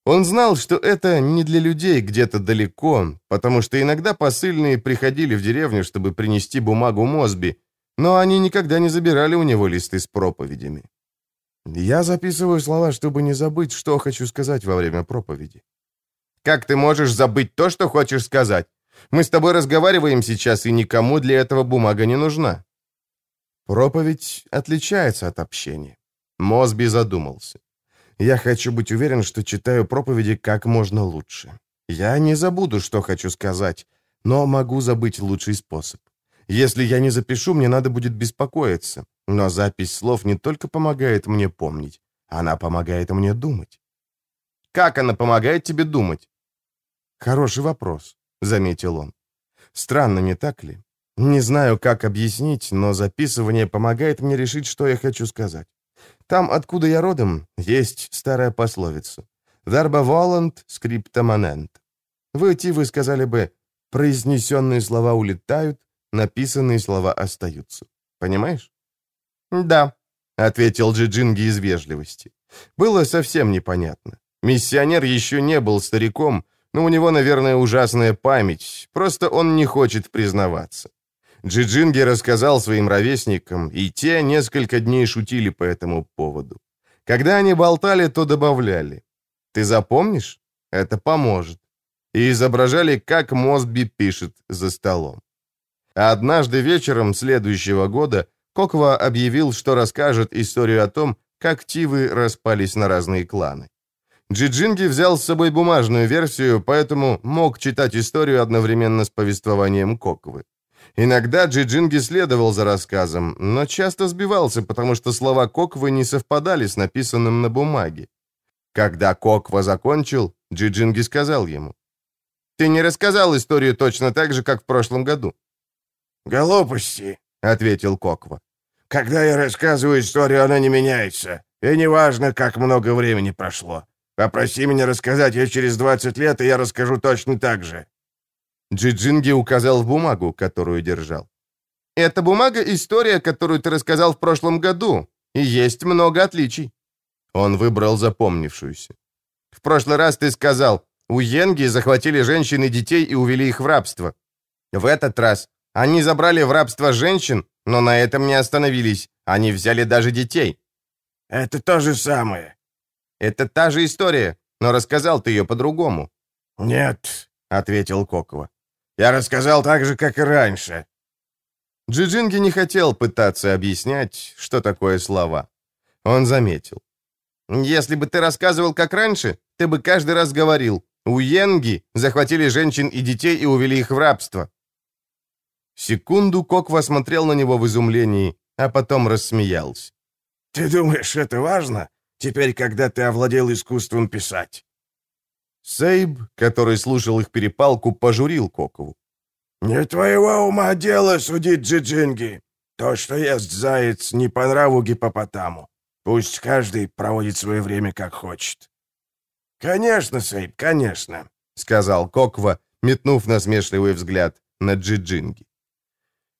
[SPEAKER 2] Он знал, что это не для людей где-то далеко, потому что иногда посыльные приходили в деревню, чтобы принести бумагу Мосби, но они никогда не забирали у него листы с проповедями. Я записываю слова, чтобы не забыть, что хочу сказать во время проповеди.
[SPEAKER 1] «Как ты можешь забыть то, что хочешь сказать? Мы с тобой разговариваем сейчас, и никому для этого бумага не нужна».
[SPEAKER 2] Проповедь отличается от общения. Мосби задумался. Я хочу быть уверен, что читаю проповеди как можно лучше. Я не забуду, что хочу сказать, но могу забыть лучший способ. Если я не запишу, мне надо будет беспокоиться. Но запись слов не только помогает мне помнить, она помогает мне думать.
[SPEAKER 1] Как она помогает тебе думать?
[SPEAKER 2] Хороший вопрос, заметил он. Странно, не так ли? Не знаю, как объяснить, но записывание помогает мне решить, что я хочу сказать. Там, откуда я родом, есть старая пословица. «Verba volant, scripta manent». Вы, вы сказали бы, произнесенные слова улетают, написанные слова остаются. Понимаешь?
[SPEAKER 1] «Да», — ответил Джиджинги из вежливости.
[SPEAKER 2] Было совсем непонятно. Миссионер еще не был стариком, но у него, наверное, ужасная память, просто он не хочет признаваться. Джиджинги рассказал своим ровесникам, и те несколько дней шутили по этому поводу. Когда они болтали, то добавляли.
[SPEAKER 1] Ты запомнишь? Это поможет. И изображали, как Мосби пишет за столом. А однажды вечером следующего года Коква объявил, что расскажет историю о том, как Тивы распались на разные кланы. Джиджинги взял с собой бумажную версию, поэтому мог читать историю одновременно с повествованием Коквы. Иногда Джиджинги следовал за рассказом, но часто сбивался, потому что слова Коквы не совпадали с написанным на бумаге. Когда Коква закончил, Джиджинги сказал ему, «Ты не рассказал историю точно так же, как в прошлом году».
[SPEAKER 2] «Глупости», — ответил Коква. «Когда я рассказываю историю, она не меняется, и неважно, как много времени прошло. Попроси меня рассказать ее через 20 лет, и я расскажу точно так же».
[SPEAKER 1] Джиджинги указал в бумагу, которую держал. «Эта бумага — история, которую ты рассказал в прошлом году, и есть много отличий». Он выбрал запомнившуюся. «В прошлый раз ты сказал, у Йенги захватили женщин и детей и увели их в рабство. В этот раз они забрали в рабство женщин, но на этом не остановились. Они взяли даже детей».
[SPEAKER 2] «Это то же самое».
[SPEAKER 1] «Это та же история, но рассказал ты ее по-другому».
[SPEAKER 2] «Нет», — ответил Кокова. Я рассказал так же, как и раньше».
[SPEAKER 1] Джиджинги не хотел пытаться объяснять, что такое слова. Он заметил. «Если бы ты рассказывал, как раньше, ты бы каждый раз говорил, у Йенги захватили женщин и детей и увели их в рабство». Секунду Коква смотрел на него в изумлении, а потом рассмеялся.
[SPEAKER 2] «Ты думаешь, это важно, теперь, когда ты овладел искусством писать?»
[SPEAKER 1] Сейб, который слушал их перепалку, пожурил Кокову.
[SPEAKER 2] «Не твоего ума дело судить Джиджинги. То, что ест заяц, не по нраву гипопотаму. Пусть каждый проводит свое время как хочет». «Конечно, Сейб, конечно», — сказал Коква, метнув насмешливый взгляд на Джиджинги.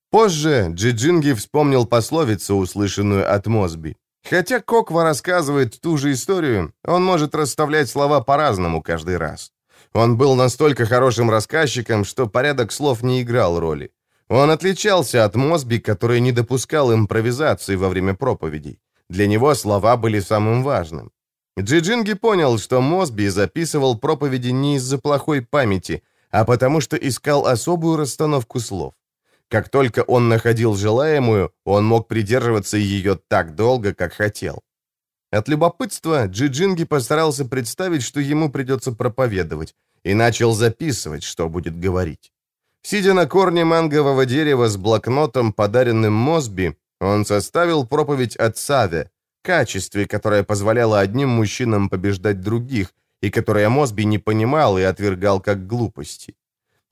[SPEAKER 2] Позже Джиджинги вспомнил пословицу, услышанную от Мосби. Хотя Коква рассказывает ту же историю, он может расставлять слова по-разному каждый раз. Он был настолько хорошим рассказчиком, что порядок слов не играл роли. Он отличался от Мосби, который не допускал импровизации во время проповедей. Для него слова были самым важным. Джиджинги понял, что Мосби записывал проповеди не из-за плохой памяти, а потому что искал особую расстановку слов. Как только он находил желаемую, он мог придерживаться ее так долго, как хотел. От любопытства Джиджинги постарался представить, что ему придется проповедовать, и начал записывать, что будет говорить. Сидя на корне мангового дерева с блокнотом, подаренным Мосби, он составил проповедь о Саве, качестве, которое позволяло одним мужчинам побеждать других, и которое Мосби не понимал и отвергал как глупости.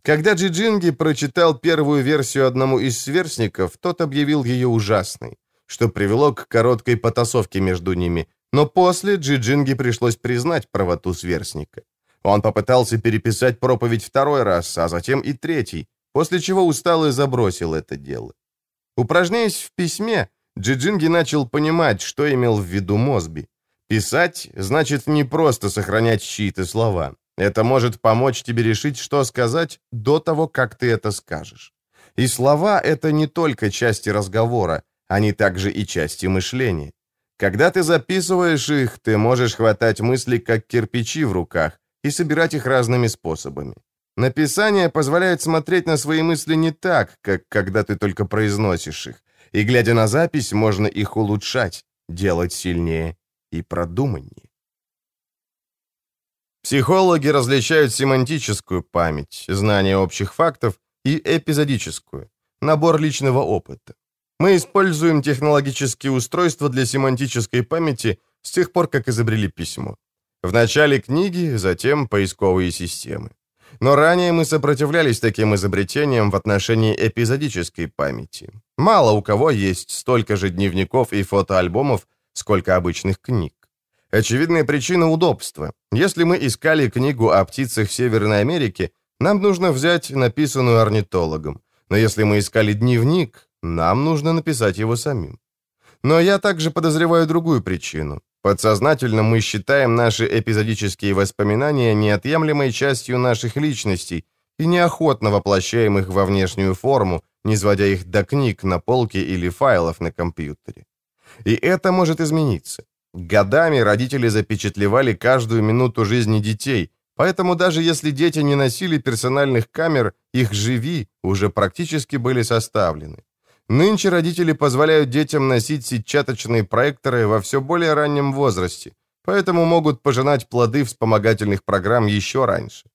[SPEAKER 2] Когда Джиджинги прочитал первую версию одному из сверстников, тот объявил ее ужасной, что привело к короткой потасовке между ними, но после Джиджинги пришлось признать правоту сверстника. Он попытался переписать проповедь второй раз, а затем и третий, после чего устал и забросил это дело. Упражняясь в письме, Джиджинги начал понимать, что имел в виду Мосби. Писать значит не просто сохранять чьи-то слова. Это может помочь тебе решить, что сказать до того, как ты это скажешь. И слова — это не только части разговора, они также и части мышления. Когда ты записываешь их, ты можешь хватать мысли, как кирпичи в руках, и собирать их разными способами. Написание позволяет смотреть на свои мысли не так, как когда ты только произносишь их, и, глядя на запись, можно их улучшать, делать сильнее и продуманнее. Психологи различают семантическую память, знание общих фактов, и эпизодическую, набор личного опыта. Мы используем технологические устройства для семантической памяти с тех пор, как изобрели письмо. В начале книги, затем поисковые системы. Но ранее мы сопротивлялись таким изобретениям в отношении эпизодической памяти. Мало у кого есть столько же дневников и фотоальбомов, сколько обычных книг. Очевидная причина – удобства. Если мы искали книгу о птицах Северной Америки, нам нужно взять написанную орнитологом. Но если мы искали дневник, нам нужно написать его самим. Но я также подозреваю другую причину. Подсознательно мы считаем наши эпизодические воспоминания неотъемлемой частью наших личностей и неохотно воплощаем их во внешнюю форму, не сводя их до книг на полке или файлов на компьютере. И это может измениться.
[SPEAKER 1] Годами родители запечатлевали каждую минуту жизни детей, поэтому даже если дети не носили персональных камер, их живи уже практически были составлены. Нынче родители позволяют детям носить сетчаточные проекторы во все более раннем возрасте, поэтому могут пожинать плоды вспомогательных программ еще раньше.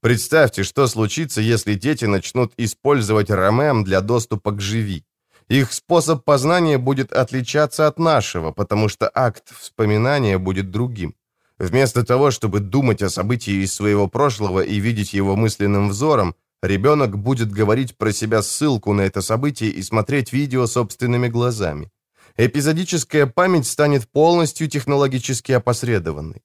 [SPEAKER 1] Представьте, что случится, если дети начнут использовать РММ для доступа к живи. Их способ познания будет отличаться от нашего, потому что акт вспоминания будет другим. Вместо того, чтобы думать о событии из своего прошлого и видеть его мысленным взором, ребенок будет говорить про себя ссылку на это событие и смотреть видео собственными глазами. Эпизодическая память станет полностью технологически опосредованной.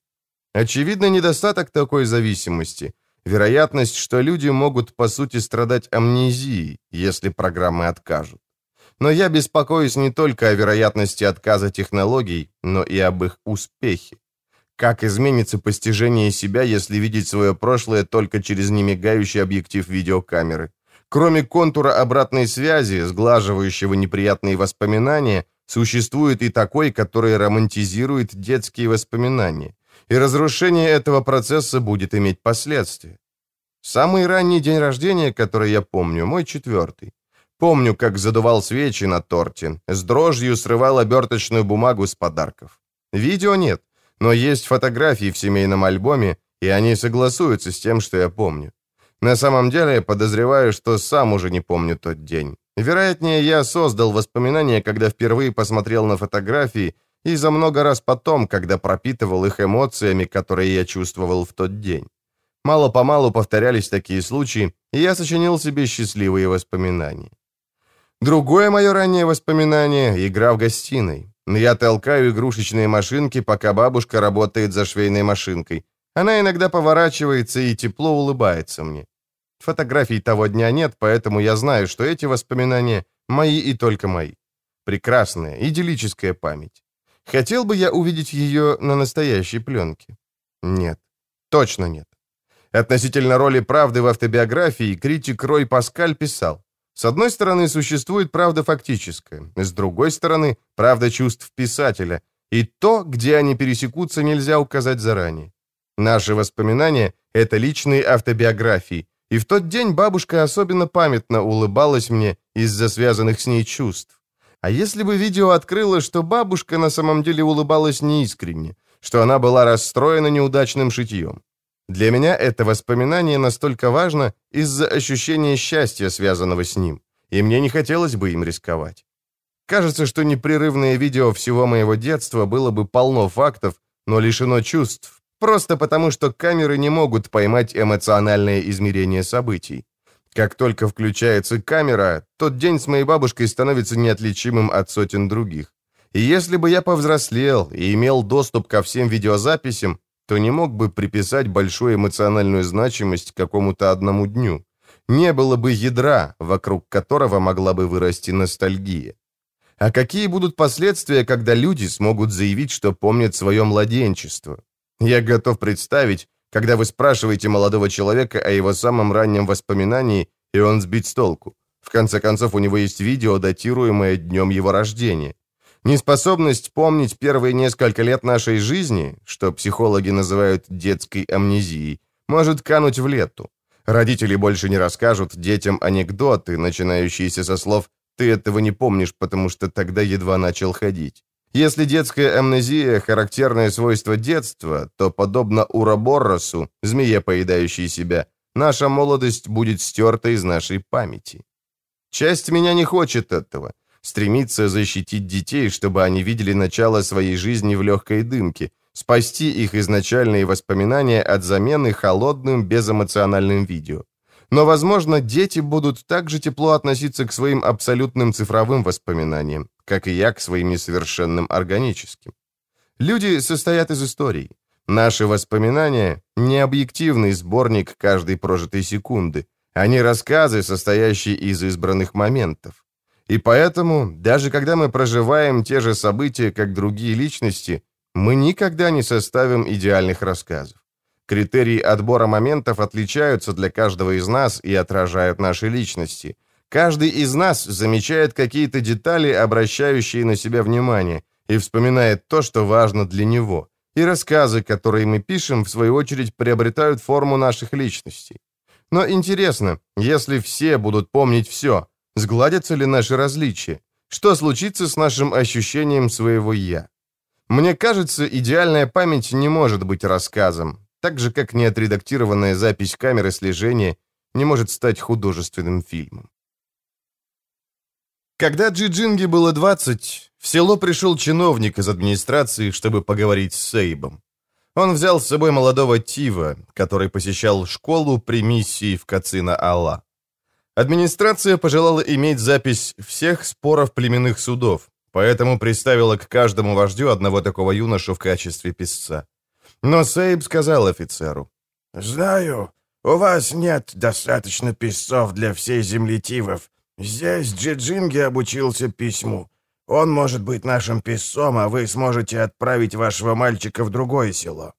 [SPEAKER 1] Очевидно, недостаток такой зависимости – вероятность, что люди могут по сути страдать амнезией, если программы откажут. Но я беспокоюсь не только о вероятности отказа технологий, но и об их успехе. Как изменится постижение себя, если видеть свое прошлое только через немигающий объектив видеокамеры? Кроме контура обратной связи, сглаживающего неприятные воспоминания, существует и такой, который романтизирует детские воспоминания. И разрушение этого процесса будет иметь последствия. Самый ранний день рождения, который я помню, мой четвертый. Помню, как задувал свечи на торте, с дрожью срывал оберточную бумагу с подарков. Видео нет, но есть фотографии в семейном альбоме, и они согласуются с тем, что я помню. На самом деле, я подозреваю, что сам уже не помню тот день. Вероятнее, я создал воспоминания, когда впервые посмотрел на фотографии, и за много раз потом, когда пропитывал их эмоциями, которые я чувствовал в тот день. Мало-помалу повторялись такие случаи, и я сочинил себе счастливые воспоминания. Другое мое раннее воспоминание — игра в гостиной. Я толкаю игрушечные машинки, пока бабушка работает за швейной машинкой. Она иногда поворачивается и тепло улыбается мне. Фотографий того дня нет, поэтому я знаю, что эти воспоминания мои и только мои. Прекрасная, идиллическая память. Хотел бы я увидеть ее на настоящей пленке? Нет. Точно нет. Относительно роли правды в автобиографии критик Рой Паскаль писал, с одной стороны, существует правда фактическая, с другой стороны, правда чувств писателя, и то, где они пересекутся, нельзя указать заранее. Наши воспоминания — это личные автобиографии, и в тот день бабушка особенно памятно улыбалась мне из-за связанных с ней чувств. А если бы видео открыло, что бабушка на самом деле улыбалась неискренне, что она была расстроена неудачным шитьем? Для меня это воспоминание настолько важно из-за ощущения счастья, связанного с ним, и мне не хотелось бы им рисковать. Кажется, что непрерывное видео всего моего детства было бы полно фактов, но лишено чувств, просто потому что камеры не могут поймать эмоциональное измерение событий. Как только включается камера, тот день с моей бабушкой становится неотличимым от сотен других. И если бы я повзрослел и имел доступ ко всем видеозаписям, то не мог бы приписать большую эмоциональную значимость какому-то одному дню. Не было бы ядра, вокруг которого могла бы вырасти ностальгия. А какие будут последствия, когда люди смогут заявить, что помнят свое младенчество? Я готов представить, когда вы спрашиваете молодого человека о его самом раннем воспоминании, и он сбит с толку. В конце концов, у него есть видео, датируемое днем его рождения. Неспособность помнить первые несколько лет нашей жизни, что психологи называют детской амнезией, может кануть в лету. Родители больше не расскажут детям анекдоты, начинающиеся со слов «ты этого не помнишь, потому что тогда едва начал ходить». Если детская амнезия – характерное свойство детства, то, подобно Ураборросу, змее, поедающей себя, наша молодость будет стерта из нашей памяти. Часть меня не хочет этого стремится защитить детей, чтобы они видели начало своей жизни в легкой дымке, спасти их изначальные воспоминания от замены холодным, безэмоциональным видео. Но, возможно, дети будут так же тепло относиться к своим абсолютным цифровым воспоминаниям, как и я к своим несовершенным органическим. Люди состоят из историй. Наши воспоминания — не объективный сборник каждой прожитой секунды. Они рассказы, состоящие из избранных моментов. И поэтому, даже когда мы проживаем те же события, как другие личности, мы никогда не составим идеальных рассказов. Критерии отбора моментов отличаются для каждого из нас и отражают наши личности. Каждый из нас замечает какие-то детали, обращающие на себя внимание, и вспоминает то, что важно для него, и рассказы, которые мы пишем, в свою очередь приобретают форму наших личностей. Но интересно, если все будут помнить все, сгладятся ли наши различия? Что случится с нашим ощущением своего «я»? Мне кажется, идеальная память не может быть рассказом, так же, как неотредактированная запись камеры слежения не может стать художественным фильмом. Когда Джиджинге было 20, в село пришел чиновник из администрации, чтобы поговорить с Сейбом. Он взял с собой молодого Тива, который посещал школу при миссии в Кацина-Алла. Администрация пожелала иметь запись всех споров племенных судов, поэтому приставила к каждому вождю одного такого юношу в качестве писца. Но Сейб сказал офицеру.
[SPEAKER 2] «Знаю, у вас нет достаточно писцов для всей земли Тивов. Здесь Джиджинги обучился письму. Он может быть нашим писцом, а вы сможете отправить вашего мальчика в другое село».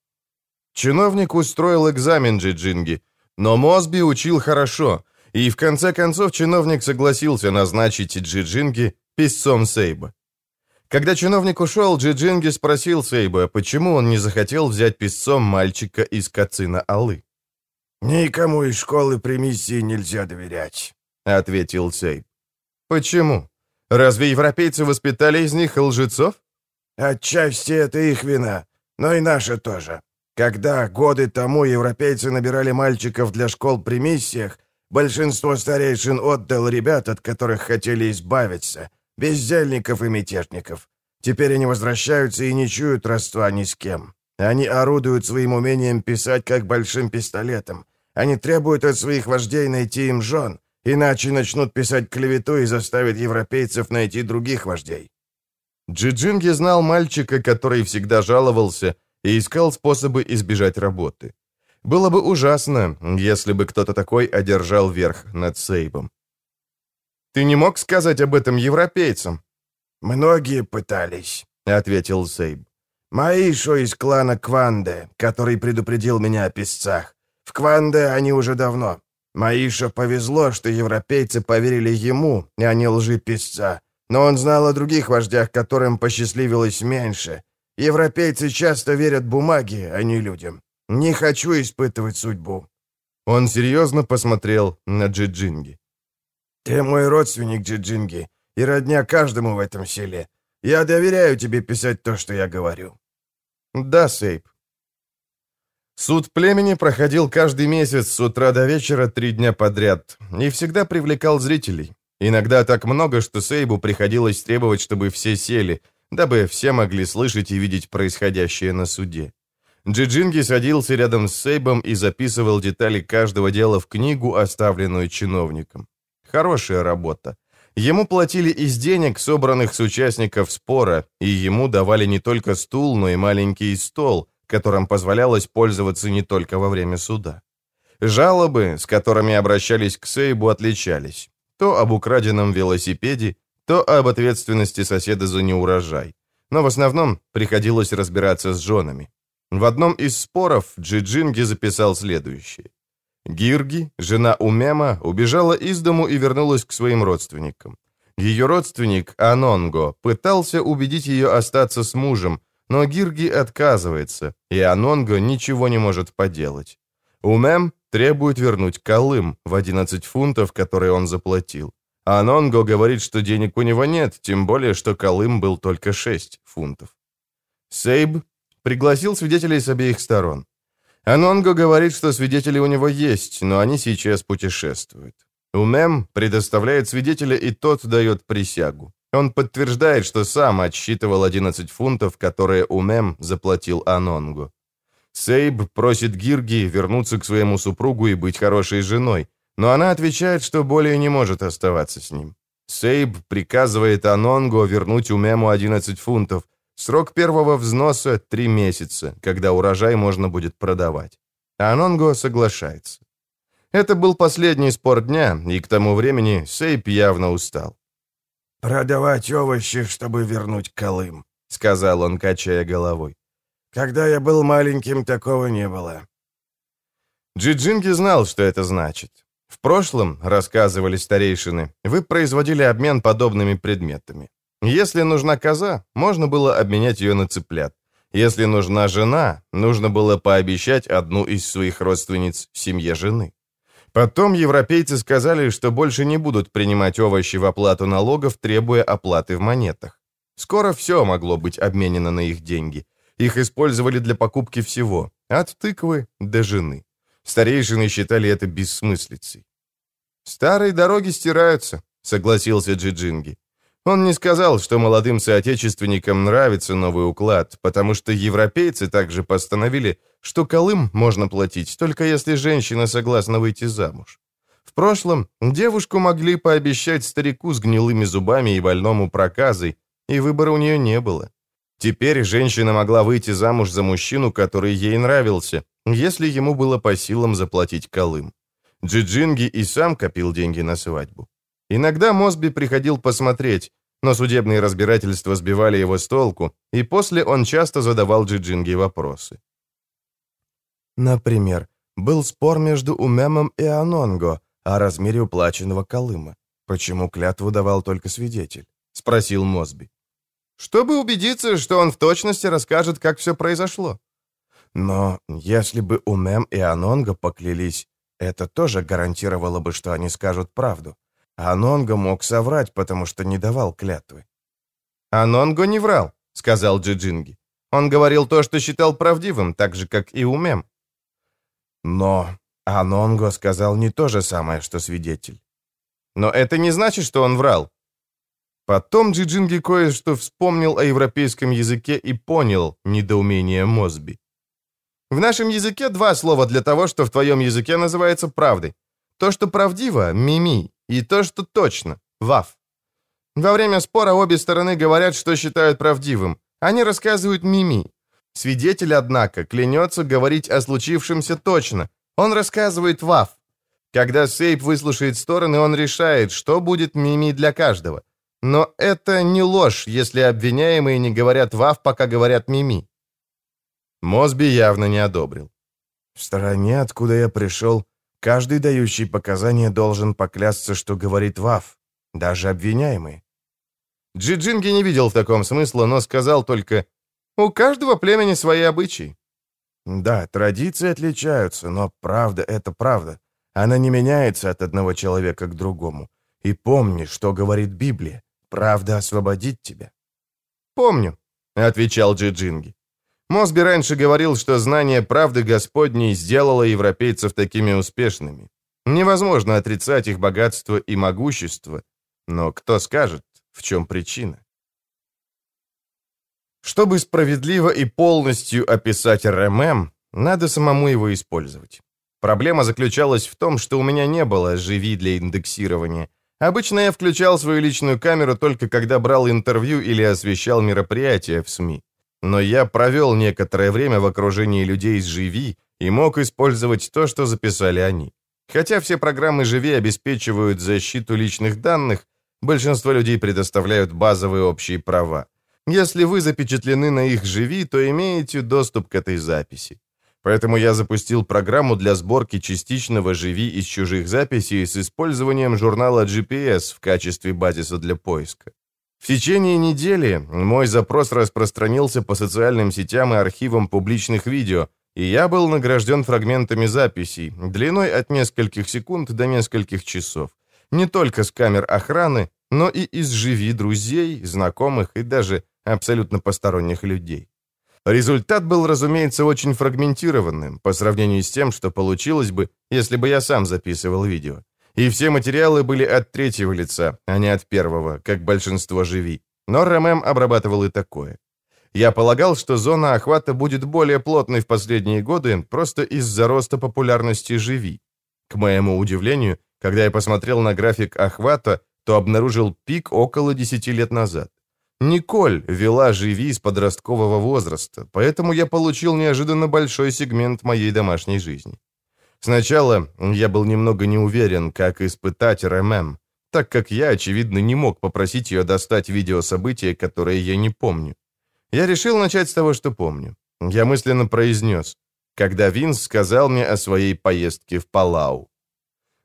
[SPEAKER 1] Чиновник устроил экзамен Джиджинги, но Мосби учил хорошо, и в конце концов чиновник согласился назначить Джиджинги писцом Сейба. Когда чиновник ушел, Джиджинги спросил Сейба, почему он не захотел взять писцом мальчика из Кацина Алы.
[SPEAKER 2] «Никому из школы при миссии нельзя доверять», —
[SPEAKER 1] ответил Сейб. «Почему? Разве европейцы воспитали из них лжецов?»
[SPEAKER 2] «Отчасти это их вина, но и наша тоже. Когда годы тому европейцы набирали мальчиков для школ при миссиях, большинство старейшин отдал ребят, от которых хотели избавиться — бездельников и мятежников. Теперь они возвращаются и не чуют родства ни с кем. Они орудуют своим умением писать как большим пистолетом. Они требуют от своих вождей найти им жен, иначе начнут писать клевету и заставят европейцев найти других вождей.
[SPEAKER 1] Джиджинги знал мальчика, который всегда жаловался и искал способы избежать работы. Было бы ужасно, если бы кто-то такой одержал верх над Сейбом. Ты не мог сказать об этом европейцам?»
[SPEAKER 2] «Многие пытались», — ответил Сейб. «Маишо из клана Кванде, который предупредил меня о песцах. В Кванде они уже давно. Маишо повезло, что европейцы поверили ему, а не лжи песца. Но он знал о других вождях, которым посчастливилось меньше. Европейцы часто верят бумаге, а не людям. Не хочу испытывать судьбу».
[SPEAKER 1] Он серьезно посмотрел на Джиджинги.
[SPEAKER 2] «Ты мой родственник, Джиджинги, и родня каждому в этом селе. Я доверяю тебе писать то, что я говорю».
[SPEAKER 1] «Да, Сейп». Суд племени проходил каждый месяц с утра до вечера три дня подряд и всегда привлекал зрителей. Иногда так много, что Сейбу приходилось требовать, чтобы все сели, дабы все могли слышать и видеть происходящее на суде. Джиджинги садился рядом с Сейбом и записывал детали каждого дела в книгу, оставленную чиновником. Хорошая работа. Ему платили из денег, собранных с участников спора, и ему давали не только стул, но и маленький стол, которым позволялось пользоваться не только во время суда. Жалобы, с которыми обращались к Сейбу, отличались. То об украденном велосипеде, то об ответственности соседа за неурожай. Но в основном приходилось разбираться с женами. В одном из споров Джиджинги записал следующее. Гирги, жена Умема, убежала из дому и вернулась к своим родственникам. Ее родственник, Анонго, пытался убедить ее остаться с мужем, но Гирги отказывается, и Анонго ничего не может поделать. Умем требует вернуть Колым в 11 фунтов, которые он заплатил. Анонго говорит, что денег у него нет, тем более, что Колым был только 6 фунтов. Сейб пригласил свидетелей с обеих сторон. Анонго говорит, что свидетели у него есть, но они сейчас путешествуют. Умем предоставляет свидетеля, и тот дает присягу. Он подтверждает, что сам отсчитывал 11 фунтов, которые Умем заплатил Анонго. Сейб просит Гирги вернуться к своему супругу и быть хорошей женой, но она отвечает, что более не может оставаться с ним. Сейб приказывает Анонго вернуть Умему 11 фунтов, Срок первого взноса — три месяца, когда урожай можно будет продавать. Анонго соглашается. Это был последний спор дня, и к тому времени Сейп явно устал.
[SPEAKER 2] «Продавать овощи, чтобы вернуть Колым», —
[SPEAKER 1] сказал он, качая головой.
[SPEAKER 2] «Когда я был маленьким, такого не было».
[SPEAKER 1] Джиджинги знал, что это значит. В прошлом, рассказывали старейшины, вы производили обмен подобными предметами. Если нужна коза, можно было обменять ее на цыплят. Если нужна жена, нужно было пообещать одну из своих родственниц семье жены. Потом европейцы сказали, что больше не будут принимать овощи в оплату налогов, требуя оплаты в монетах. Скоро все могло быть обменено на их деньги. Их использовали для покупки всего, от тыквы до жены. Старейшины считали это бессмыслицей. «Старые дороги стираются», — согласился Джиджинги. Он не сказал, что молодым соотечественникам нравится новый уклад, потому что европейцы также постановили, что колым можно платить, только если женщина согласна выйти замуж. В прошлом девушку могли пообещать старику с гнилыми зубами и больному проказой, и выбора у нее не было. Теперь женщина могла выйти замуж за мужчину, который ей нравился, если ему было по силам заплатить колым. Джиджинги и сам копил деньги на свадьбу. Иногда Мосби приходил посмотреть, но судебные разбирательства сбивали его с толку, и после он часто задавал Джиджинги вопросы. Например, был спор между Умемом и Анонго о размере уплаченного колыма. Почему клятву давал только свидетель? Спросил Мосби. Чтобы убедиться, что он в точности расскажет, как все произошло. Но если бы Умем и Анонго поклялись, это тоже гарантировало бы, что они скажут правду. Анонго мог соврать, потому что не давал клятвы. «Анонго не врал», — сказал Джиджинги. «Он говорил то, что считал правдивым, так же, как и Умем». Но Анонго сказал не то же самое, что свидетель. Но это не значит, что он врал. Потом Джиджинги кое-что вспомнил о европейском языке и понял недоумение Мосби. В нашем языке два слова для того, что в твоем языке называется правдой. То, что правдиво — мими, и то, что точно — ваф. Во время спора обе стороны говорят, что считают правдивым. Они рассказывают мими. Свидетель, однако, клянется говорить о случившемся точно. Он рассказывает ваф. Когда Сейп выслушает стороны, он решает, что будет мими для каждого. Но это не ложь, если обвиняемые не говорят ваф, пока говорят мими. Мосби явно не одобрил. В стороне, откуда я пришел, Каждый дающий показания должен поклясться, что говорит Вав, даже обвиняемый. Джиджинги не видел в таком смысла, но сказал только «У каждого племени свои обычаи». Да, традиции отличаются, но правда — это правда. Она не меняется от одного человека к другому. И помни, что говорит Библия. Правда освободит тебя. «Помню», — отвечал Джиджинги. Мосби раньше говорил, что знание правды Господней сделало европейцев такими успешными. Невозможно отрицать их богатство и могущество, но кто скажет, в чем причина? Чтобы справедливо и полностью описать РММ, надо самому его использовать. Проблема заключалась в том, что у меня не было «Живи» для индексирования. Обычно я включал свою личную камеру только когда брал интервью или освещал мероприятия в СМИ. Но я провел некоторое время в окружении людей с Живи и мог использовать то, что записали они. Хотя все программы Живи обеспечивают защиту личных данных, большинство людей предоставляют базовые общие права. Если вы запечатлены на их Живи, то имеете доступ к этой записи. Поэтому я запустил программу для сборки частичного Живи из чужих записей с использованием журнала GPS в качестве базиса для поиска. В течение недели мой запрос распространился по социальным сетям и архивам публичных видео, и я был награжден фрагментами записей, длиной от нескольких секунд до нескольких часов. Не только с камер охраны, но и из живи друзей, знакомых и даже абсолютно посторонних людей. Результат был, разумеется, очень фрагментированным по сравнению с тем, что получилось бы, если бы я сам записывал видео. И все материалы были от третьего лица, а не от первого, как большинство живи. Но РММ обрабатывал и такое. Я полагал, что зона охвата будет более плотной в последние годы просто из-за роста популярности живи. К моему удивлению, когда я посмотрел на график охвата, то обнаружил пик около 10 лет назад. Николь вела живи с подросткового возраста, поэтому я получил неожиданно большой сегмент моей домашней жизни. Сначала я был немного не уверен, как испытать РММ, так как я, очевидно, не мог попросить ее достать видеособытия, которые я не помню. Я решил начать с того, что помню. Я мысленно произнес, когда Винс сказал мне о своей поездке в Палау.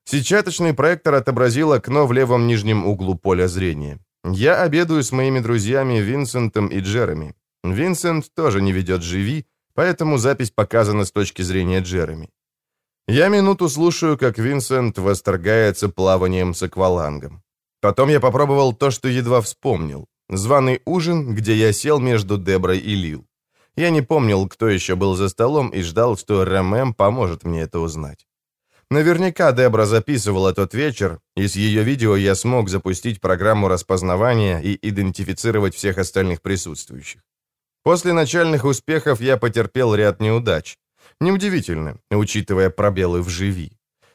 [SPEAKER 1] Сетчаточный проектор отобразил окно в левом нижнем углу поля зрения. Я обедаю с моими друзьями Винсентом и Джереми. Винсент тоже не ведет «Живи», поэтому запись показана с точки зрения Джереми. Я минуту слушаю, как Винсент восторгается плаванием с аквалангом. Потом я попробовал то, что едва вспомнил. Званый ужин, где я сел между Деброй и Лил. Я не помнил, кто еще был за столом, и ждал, что Ремем поможет мне это узнать. Наверняка Дебра записывала тот вечер, и с ее видео я смог запустить программу распознавания и идентифицировать всех остальных присутствующих. После начальных успехов я потерпел ряд неудач. Неудивительно, учитывая пробелы в живи.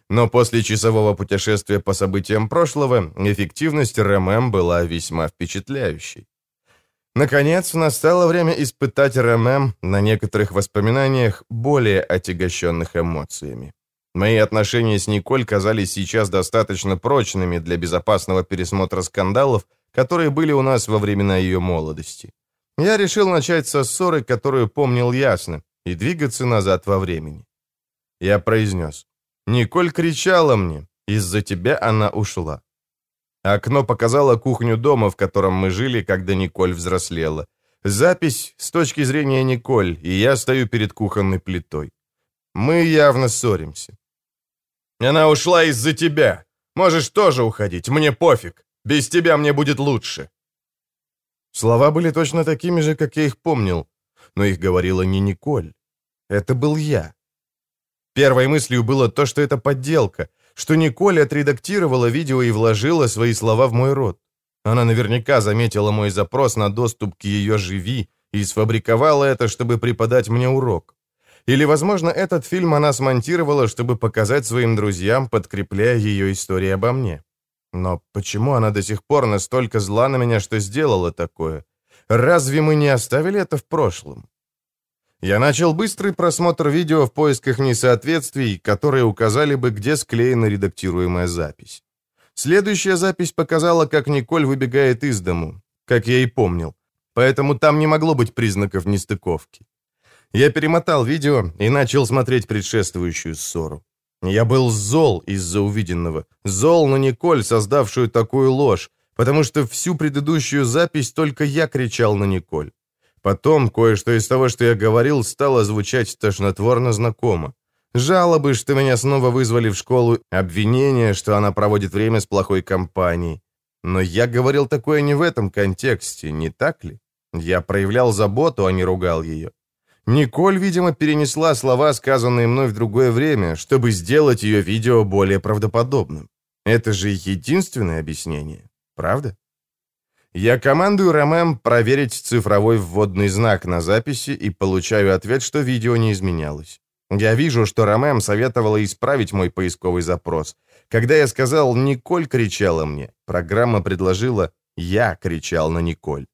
[SPEAKER 1] Но после часового путешествия по событиям прошлого эффективность РММ была весьма впечатляющей. Наконец, настало время испытать РММ на некоторых воспоминаниях, более отягощенных эмоциями. Мои отношения с Николь казались сейчас достаточно прочными для безопасного пересмотра скандалов, которые были у нас во времена ее молодости. Я решил начать со ссоры, которую помнил ясно, и двигаться назад во времени. Я произнес. Николь кричала мне. Из-за тебя она ушла. Окно показало кухню дома, в котором мы жили, когда Николь взрослела. Запись с точки зрения Николь, и я стою перед кухонной плитой. Мы явно ссоримся. Она ушла из-за тебя. Можешь тоже уходить, мне пофиг. Без тебя мне будет лучше. Слова были точно такими же, как я их помнил, но их говорила не Николь. Это был я. Первой мыслью было то, что это подделка, что Николь отредактировала видео и вложила свои слова в мой рот. Она наверняка заметила мой запрос на доступ к ее «Живи» и сфабриковала это, чтобы преподать мне урок. Или, возможно, этот фильм она смонтировала, чтобы показать своим друзьям, подкрепляя ее истории обо мне. Но почему она до сих пор настолько зла на меня, что сделала такое? Разве мы не оставили это в прошлом? Я начал быстрый просмотр видео в поисках несоответствий, которые указали бы, где склеена редактируемая запись. Следующая запись показала, как Николь выбегает из дому, как я и помнил, поэтому там не могло быть признаков нестыковки. Я перемотал видео и начал смотреть предшествующую ссору. Я был зол из-за увиденного, зол на Николь, создавшую такую ложь, потому что всю предыдущую запись только я кричал на Николь. Потом кое-что из того, что я говорил, стало звучать тошнотворно знакомо. Жалобы, что меня снова вызвали в школу, обвинения, что она проводит время с плохой компанией. Но я говорил такое не в этом контексте, не так ли? Я проявлял заботу, а не ругал ее. Николь, видимо, перенесла слова, сказанные мной в другое время, чтобы сделать ее видео более правдоподобным. Это же единственное объяснение, правда? Я командую Ромем проверить цифровой вводный знак на записи и получаю ответ, что видео не изменялось. Я вижу, что Ромем советовала исправить мой поисковый запрос. Когда я сказал «Николь кричала мне», программа предложила «Я кричал на Николь».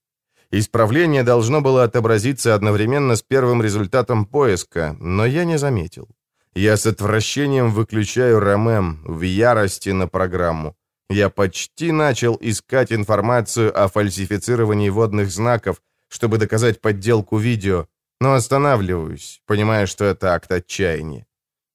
[SPEAKER 1] Исправление должно было отобразиться одновременно с первым результатом поиска, но я не заметил. Я с отвращением выключаю Ромем в ярости на программу. Я почти начал искать информацию о фальсифицировании водных знаков, чтобы доказать подделку видео, но останавливаюсь, понимая, что это акт отчаяния.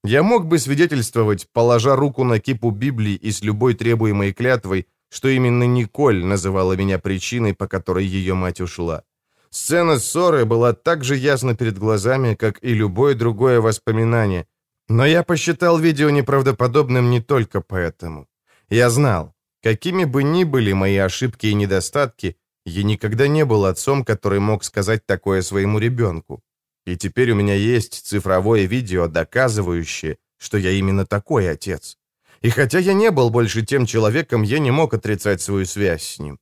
[SPEAKER 1] Я мог бы свидетельствовать, положа руку на кипу Библии и с любой требуемой клятвой, что именно Николь называла меня причиной, по которой ее мать ушла. Сцена ссоры была так же ясна перед глазами, как и любое другое воспоминание, но я посчитал видео неправдоподобным не только поэтому. Я знал, какими бы ни были мои ошибки и недостатки, я никогда не был отцом, который мог сказать такое своему ребенку. И теперь у меня есть цифровое видео, доказывающее, что я именно такой отец. И хотя я не был больше тем человеком, я не мог отрицать свою связь с ним.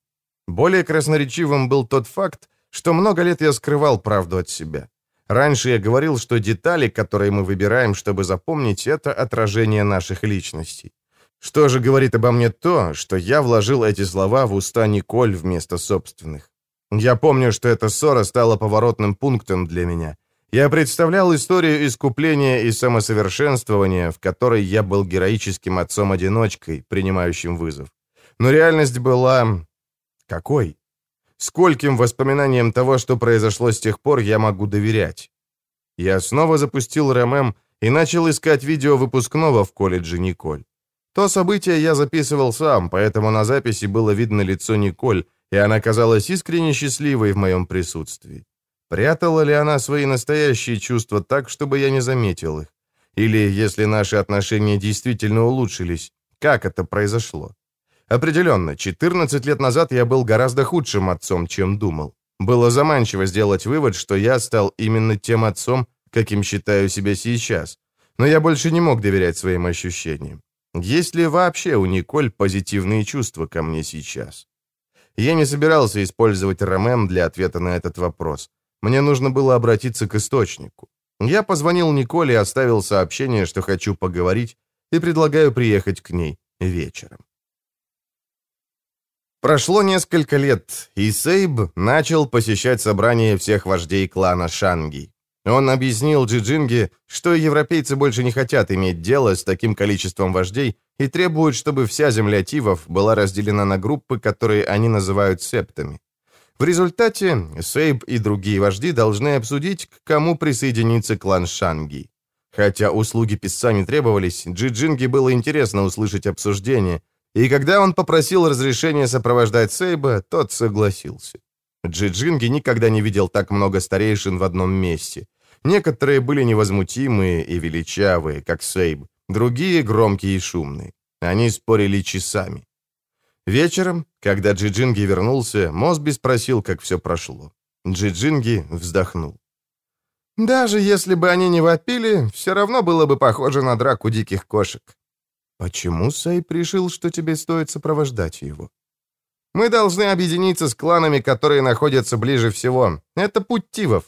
[SPEAKER 1] Более красноречивым был тот факт, что много лет я скрывал правду от себя. Раньше я говорил, что детали, которые мы выбираем, чтобы запомнить, это отражение наших личностей. Что же говорит обо мне то, что я вложил эти слова в уста Николь вместо собственных? Я помню, что эта ссора стала поворотным пунктом для меня. Я представлял историю искупления и самосовершенствования, в которой я был героическим отцом-одиночкой, принимающим вызов. Но реальность была... какой? Скольким воспоминаниям того, что произошло с тех пор, я могу доверять? Я снова запустил РММ и начал искать видео выпускного в колледже Николь. То событие я записывал сам, поэтому на записи было видно лицо Николь, и она казалась искренне счастливой в моем присутствии. Прятала ли она свои настоящие чувства так, чтобы я не заметил их? Или, если наши отношения действительно улучшились, как это произошло? Определенно, 14 лет назад я был гораздо худшим отцом, чем думал. Было заманчиво сделать вывод, что я стал именно тем отцом, каким считаю себя сейчас. Но я больше не мог доверять своим ощущениям. Есть ли вообще у Николь позитивные чувства ко мне сейчас? Я не собирался использовать РММ для ответа на этот вопрос. Мне нужно было обратиться к источнику. Я позвонил Николе и оставил сообщение, что хочу поговорить, и предлагаю приехать к ней вечером. Прошло несколько лет, и Сейб начал посещать собрания всех вождей клана Шанги. Он объяснил Джиджинге, что европейцы больше не хотят иметь дело с таким количеством вождей и требуют, чтобы вся земля Тивов была разделена на группы, которые они называют септами. В результате Сейб и другие вожди должны обсудить, к кому присоединится клан Шанги. Хотя услуги писца не требовались, Джиджинге было интересно услышать обсуждение, и когда он попросил разрешения сопровождать Сейба, тот согласился. Джиджинги никогда не видел так много старейшин в одном месте. Некоторые были невозмутимые и величавые, как Сейб, другие — громкие и шумные. Они спорили часами. Вечером, когда Джиджинги вернулся, Мосби спросил, как все прошло. Джиджинги вздохнул. «Даже если бы они не вопили, все равно было бы похоже на драку диких кошек. «Почему Сейп решил, что тебе стоит сопровождать его?» «Мы должны объединиться с кланами, которые находятся ближе всего. Это путь Тивов.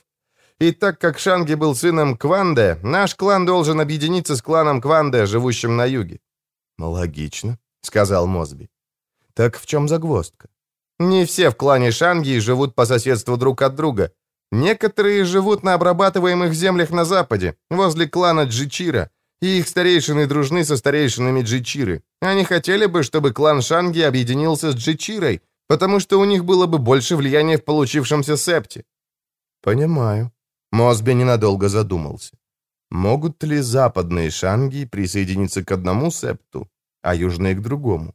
[SPEAKER 1] И так как Шанги был сыном Кванде, наш клан должен объединиться с кланом Кванде, живущим на юге». «Логично», — сказал Мозби. «Так в чем загвоздка?» «Не все в клане Шанги живут по соседству друг от друга. Некоторые живут на обрабатываемых землях на западе, возле клана Джичира, и их старейшины дружны со старейшинами Джичиры. Они хотели бы, чтобы клан Шанги объединился с Джичирой, потому что у них было бы больше влияния в получившемся септе». «Понимаю». Мосби ненадолго задумался. Могут ли западные Шанги присоединиться к одному септу, а южные к другому?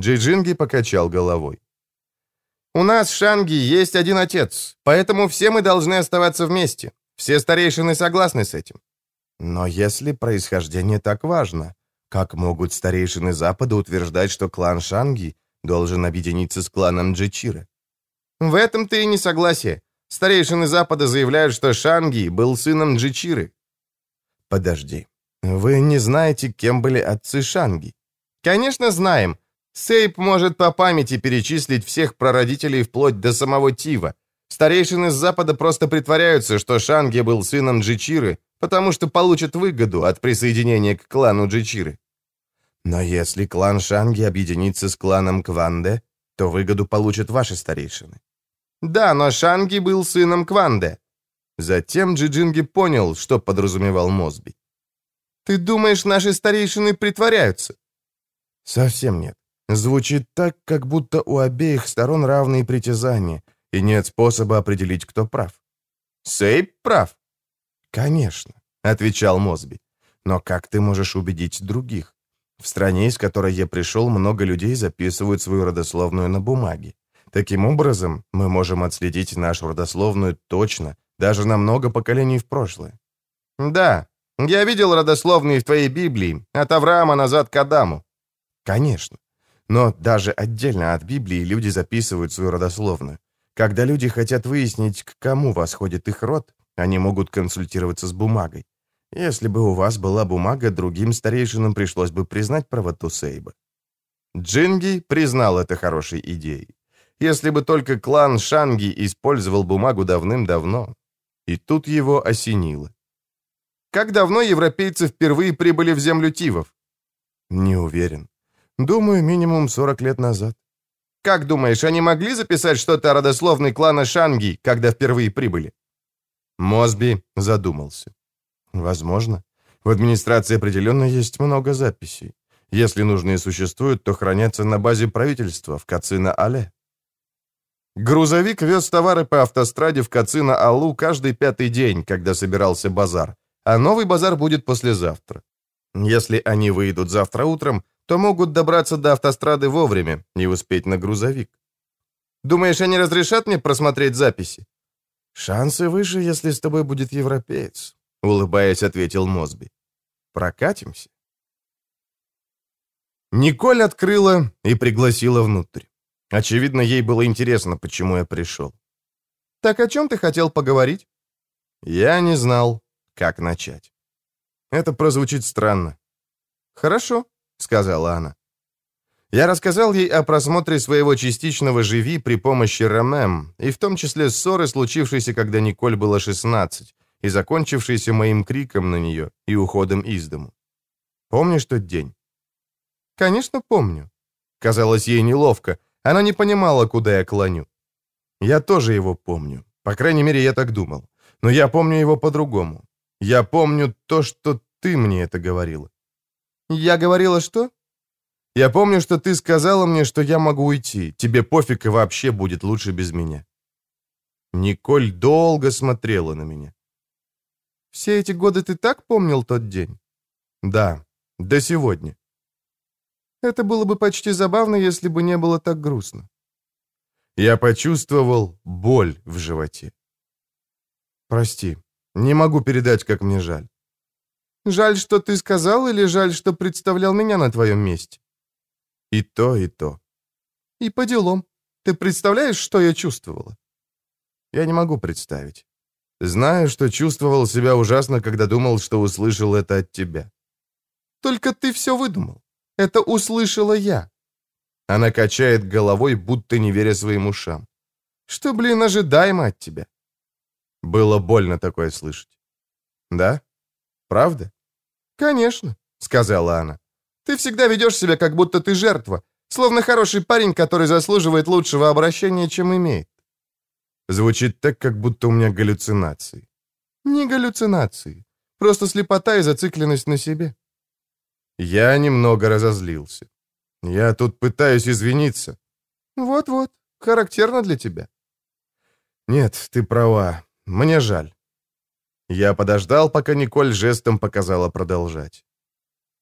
[SPEAKER 1] Джиджинги покачал головой. «У нас, Шанги, есть один отец, поэтому все мы должны оставаться вместе. Все старейшины согласны с этим. Но если происхождение так важно, как могут старейшины Запада утверждать, что клан Шанги должен объединиться с кланом Джичира? В этом-то и не согласие. Старейшины Запада заявляют, что Шанги был сыном Джичиры. Подожди, вы не знаете, кем были отцы Шанги? Конечно, знаем. Сейп может по памяти перечислить всех прародителей вплоть до самого Тива. Старейшины с Запада просто притворяются, что Шанги был сыном Джичиры, потому что получат выгоду от присоединения к клану Джичиры. Но если клан Шанги объединится с кланом Кванде, то выгоду получат ваши старейшины. Да, но Шанги был сыном Кванде. Затем Джиджинги понял, что подразумевал Мозби. Ты думаешь, наши старейшины притворяются? Совсем нет. Звучит так, как будто у обеих сторон равные притязания, и нет способа определить, кто прав. Сейп прав. «Конечно», — отвечал Мосби. «Но как ты можешь убедить других? В стране, из которой я пришел, много людей записывают свою родословную на бумаге. Таким образом, мы можем отследить нашу родословную точно, даже на много поколений в прошлое». «Да, я видел родословные в твоей Библии, от Авраама назад к Адаму». «Конечно. Но даже отдельно от Библии люди записывают свою родословную. Когда люди хотят выяснить, к кому восходит их род, они могут консультироваться с бумагой. Если бы у вас была бумага, другим старейшинам пришлось бы признать правоту Сейба. Джинги признал это хорошей идеей. Если бы только клан Шанги использовал бумагу давным-давно. И тут его осенило. Как давно европейцы впервые прибыли в землю Тивов? Не уверен. Думаю, минимум 40 лет назад. Как думаешь, они могли записать что-то о родословной клана Шанги, когда впервые прибыли? Мосби задумался. Возможно. В администрации определенно есть много записей. Если нужные существуют, то хранятся на базе правительства в Кацина-Але. Грузовик вез товары по автостраде в Кацина-Алу каждый пятый день, когда собирался базар, а новый базар будет послезавтра. Если они выйдут завтра утром, то могут добраться до автострады вовремя и успеть на грузовик. Думаешь, они разрешат мне просмотреть записи?»
[SPEAKER 2] «Шансы выше, если с тобой будет европеец», — улыбаясь, ответил Мосби. «Прокатимся?»
[SPEAKER 1] Николь открыла и пригласила внутрь. Очевидно, ей было интересно, почему я пришел. «Так о чем ты хотел поговорить?» Я не знал, как начать. Это прозвучит странно. «Хорошо», — сказала она. Я рассказал ей о просмотре своего частичного «Живи» при помощи РММ, и в том числе ссоры, случившейся, когда Николь было 16, и закончившейся моим криком на нее и уходом из дому. Помнишь тот день? Конечно, помню. Казалось ей неловко. Она не понимала, куда я клоню. Я тоже его помню. По крайней мере, я так думал. Но я помню его по-другому. Я помню то, что ты мне это говорила. Я говорила что? Я помню, что ты сказала мне, что я могу уйти. Тебе пофиг и вообще будет лучше без меня. Николь долго смотрела на меня. Все эти годы ты так помнил тот день? Да, до сегодня. Это было бы почти забавно, если бы не было так грустно. Я почувствовал боль в животе. Прости, не могу передать, как мне жаль. Жаль, что ты сказал, или жаль, что представлял меня на твоем месте? И то, и то. И по делам. Ты представляешь, что я чувствовала? Я не могу представить. Знаю, что чувствовал себя ужасно, когда думал, что услышал это от тебя. Только ты все выдумал. Это услышала я. Она качает головой, будто не веря своим ушам. Что, блин, ожидаемо от тебя? Было больно такое слышать. Да? Правда? Конечно, сказала она. Ты всегда ведешь себя, как будто ты жертва, словно хороший парень, который заслуживает лучшего обращения, чем имеет. Звучит так, как будто у меня галлюцинации. Не галлюцинации, просто слепота и зацикленность на себе. Я немного разозлился. Я тут пытаюсь извиниться. Вот-вот, характерно для тебя. Нет, ты права. Мне жаль. Я подождал, пока Николь жестом показала продолжать.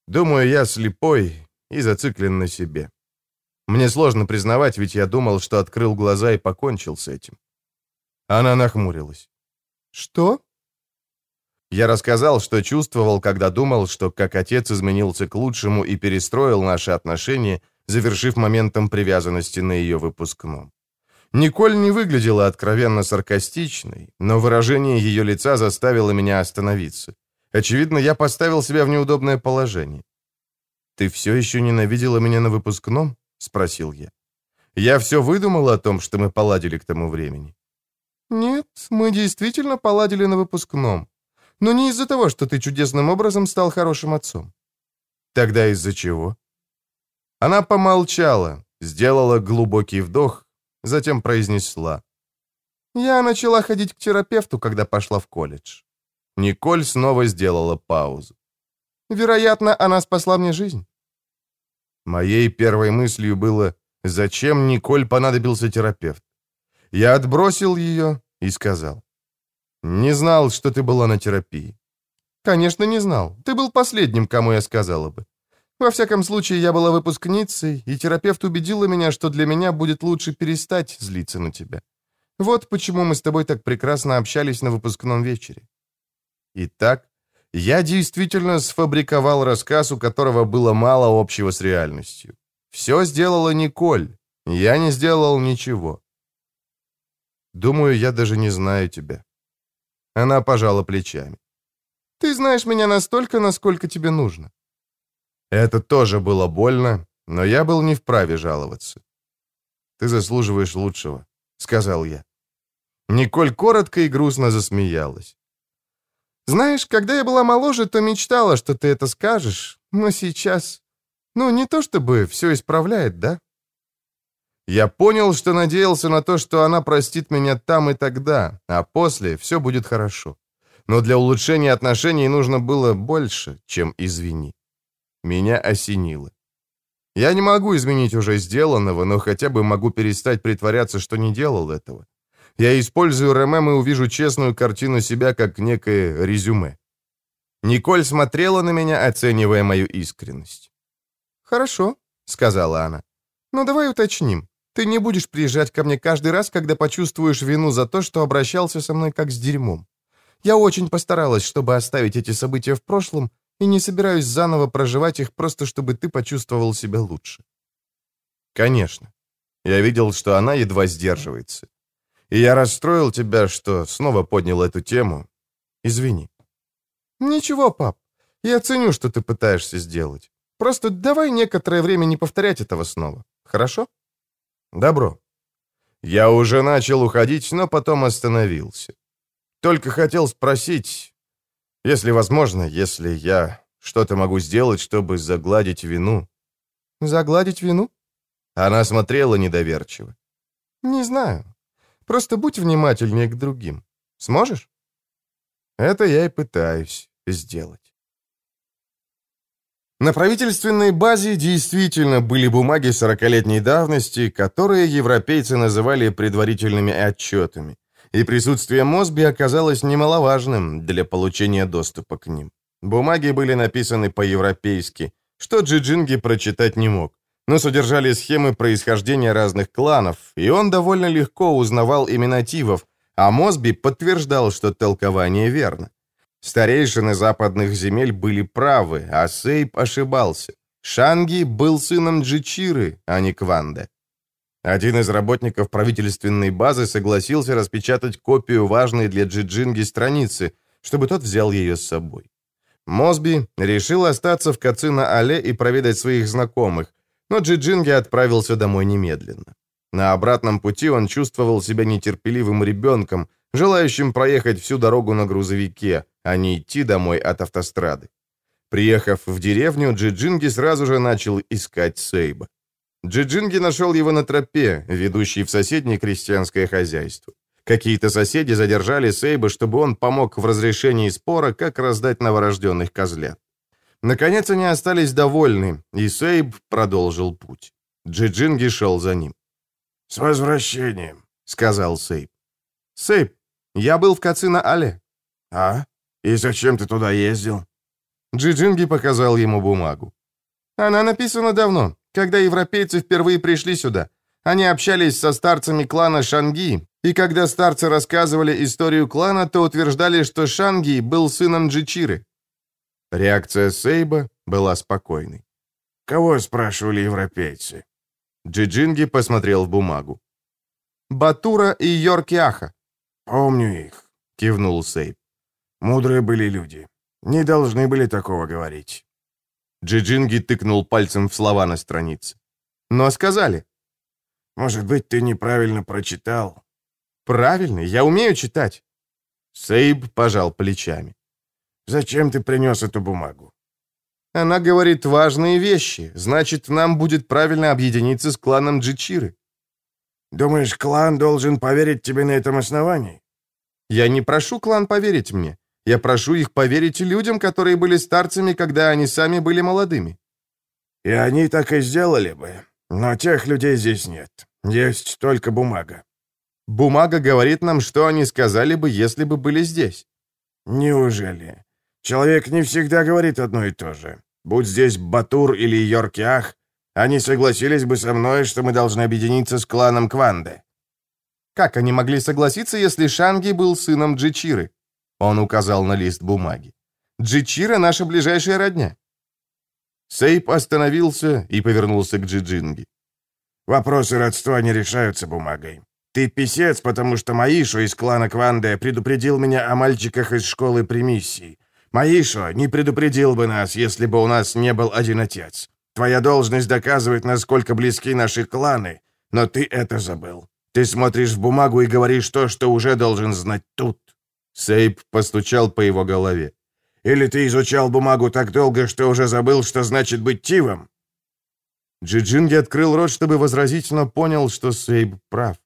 [SPEAKER 1] Думаю, я слепой и зациклен на себе. Мне сложно признавать, ведь я думал, что открыл глаза и покончил с этим. Она нахмурилась. «Что?» Я рассказал, что чувствовал, когда думал, что как отец изменился к лучшему и перестроил наши отношения, завершив моментом привязанности на ее выпускном. Николь не выглядела откровенно саркастичной, но выражение ее лица заставило меня остановиться. Очевидно, я поставил себя в неудобное положение. «Ты все еще ненавидела меня на выпускном?» — спросил я. «Я все выдумал о том, что мы поладили к тому времени». «Нет, мы действительно поладили на выпускном. Но не из-за того, что ты чудесным образом стал хорошим отцом». «Тогда из-за чего?» Она помолчала, сделала глубокий вдох затем произнесла. «Я начала ходить к терапевту, когда пошла в колледж». Николь снова сделала паузу. «Вероятно, она спасла мне жизнь». Моей первой мыслью было, зачем Николь понадобился терапевт. Я отбросил ее и сказал. «Не знал, что ты была на терапии». «Конечно, не знал. Ты был последним, кому я сказала бы. Во всяком случае, я была выпускницей, и терапевт убедила меня, что для меня будет лучше перестать злиться на тебя. Вот почему мы с тобой так прекрасно общались на выпускном вечере. Итак, я действительно сфабриковал рассказ, у которого было мало общего с реальностью. Все сделала Николь. Я не сделал ничего. Думаю, я даже не знаю тебя. Она пожала плечами. Ты знаешь меня настолько, насколько тебе нужно. Это тоже было больно, но я был не вправе жаловаться. «Ты заслуживаешь лучшего», — сказал я. Николь коротко и грустно засмеялась. «Знаешь, когда я была моложе, то мечтала, что ты это скажешь, но сейчас... Ну, не то чтобы все исправляет, да?» Я понял, что надеялся на то, что она простит меня там и тогда, а после все будет хорошо. Но для улучшения отношений нужно было больше, чем извини. Меня осенило. Я не могу изменить уже сделанного, но хотя бы могу перестать притворяться, что не делал этого. Я использую РММ и увижу честную картину себя как некое резюме. Николь смотрела на меня, оценивая мою искренность. «Хорошо», — сказала она. «Но давай уточним. Ты не будешь приезжать ко мне каждый раз, когда почувствуешь вину за то, что обращался со мной как с дерьмом. Я очень постаралась, чтобы оставить эти события в прошлом, и не собираюсь заново проживать их просто, чтобы ты почувствовал себя лучше». «Конечно». Я видел, что она едва сдерживается. И я расстроил тебя, что снова поднял эту тему. Извини. Ничего, пап. Я ценю, что ты пытаешься сделать. Просто давай некоторое время не повторять этого снова. Хорошо? Добро. Я уже начал уходить, но потом остановился. Только хотел спросить, если возможно, если я что-то могу сделать, чтобы загладить вину. Загладить вину? Она смотрела недоверчиво. Не знаю. Просто будь внимательнее к другим. Сможешь? Это я и пытаюсь сделать. На правительственной базе действительно были бумаги 40-летней давности, которые европейцы называли предварительными отчетами, и присутствие Мосби оказалось немаловажным для получения доступа к ним. Бумаги были написаны по-европейски, что Джиджинги прочитать не мог но содержали схемы происхождения разных кланов, и он довольно легко узнавал имена тивов, а Мосби подтверждал, что толкование верно. Старейшины западных земель были правы, а Сейб ошибался. Шанги был сыном Джичиры, а не Кванде. Один из работников правительственной базы согласился распечатать копию важной для Джиджинги страницы, чтобы тот взял ее с собой. Мосби решил остаться в Кацина-Але и проведать своих знакомых, но Джиджинги отправился домой немедленно. На обратном пути он чувствовал себя нетерпеливым ребенком, желающим проехать всю дорогу на грузовике, а не идти домой от автострады. Приехав в деревню, Джиджинги сразу же начал искать Сейба. Джиджинги нашел его на тропе, ведущей в соседнее крестьянское хозяйство. Какие-то соседи задержали Сейба, чтобы он помог в разрешении спора, как раздать новорожденных козлят. Наконец они остались довольны, и Сейб продолжил путь. Джиджинги шел за ним.
[SPEAKER 2] «С возвращением», — сказал Сейб.
[SPEAKER 1] «Сейб, я был в Кацина-Але».
[SPEAKER 2] «А? И зачем ты туда ездил?»
[SPEAKER 1] Джиджинги показал ему бумагу. «Она написана давно, когда европейцы впервые пришли сюда. Они общались со старцами клана Шанги, и когда старцы рассказывали историю клана, то утверждали, что Шанги был сыном Джичиры. Реакция Сейба была спокойной.
[SPEAKER 2] «Кого спрашивали европейцы?»
[SPEAKER 1] Джиджинги посмотрел в бумагу. «Батура и Йоркиаха».
[SPEAKER 2] «Помню их», — кивнул Сейб. «Мудрые были люди. Не должны были такого говорить».
[SPEAKER 1] Джиджинги тыкнул пальцем в слова на странице. «Но сказали».
[SPEAKER 2] «Может быть, ты неправильно прочитал?»
[SPEAKER 1] «Правильно, я умею читать». Сейб пожал плечами.
[SPEAKER 2] Зачем ты принес эту бумагу?»
[SPEAKER 1] «Она говорит важные вещи. Значит, нам будет правильно объединиться с кланом Джичиры».
[SPEAKER 2] «Думаешь, клан должен поверить тебе на этом основании?»
[SPEAKER 1] «Я не прошу клан поверить мне. Я прошу их поверить людям, которые были старцами, когда они сами были молодыми».
[SPEAKER 2] «И они так и сделали бы. Но тех людей здесь нет. Есть только бумага».
[SPEAKER 1] «Бумага говорит нам, что они сказали бы, если бы были здесь».
[SPEAKER 2] «Неужели? Человек не всегда говорит одно и то же. Будь здесь Батур или Йоркиах, они согласились бы со мной, что мы должны объединиться с кланом Кванде.
[SPEAKER 1] Как они могли согласиться, если Шанги был сыном Джичиры? Он указал на лист бумаги. Джичира — наша ближайшая родня. Сейп остановился и повернулся к Джиджинги.
[SPEAKER 2] «Вопросы родства не решаются бумагой. Ты писец, потому что Маишу из клана Кванде предупредил меня о мальчиках из школы примиссий. Маишо не предупредил бы нас, если бы у нас не был один отец. Твоя должность доказывает, насколько близки наши кланы, но ты это забыл. Ты смотришь в бумагу и говоришь то, что уже должен знать тут».
[SPEAKER 1] Сейп постучал по его голове.
[SPEAKER 2] «Или ты изучал бумагу так долго, что уже забыл, что значит быть Тивом?»
[SPEAKER 1] Джиджинги открыл рот, чтобы возразить, но понял, что Сейб прав.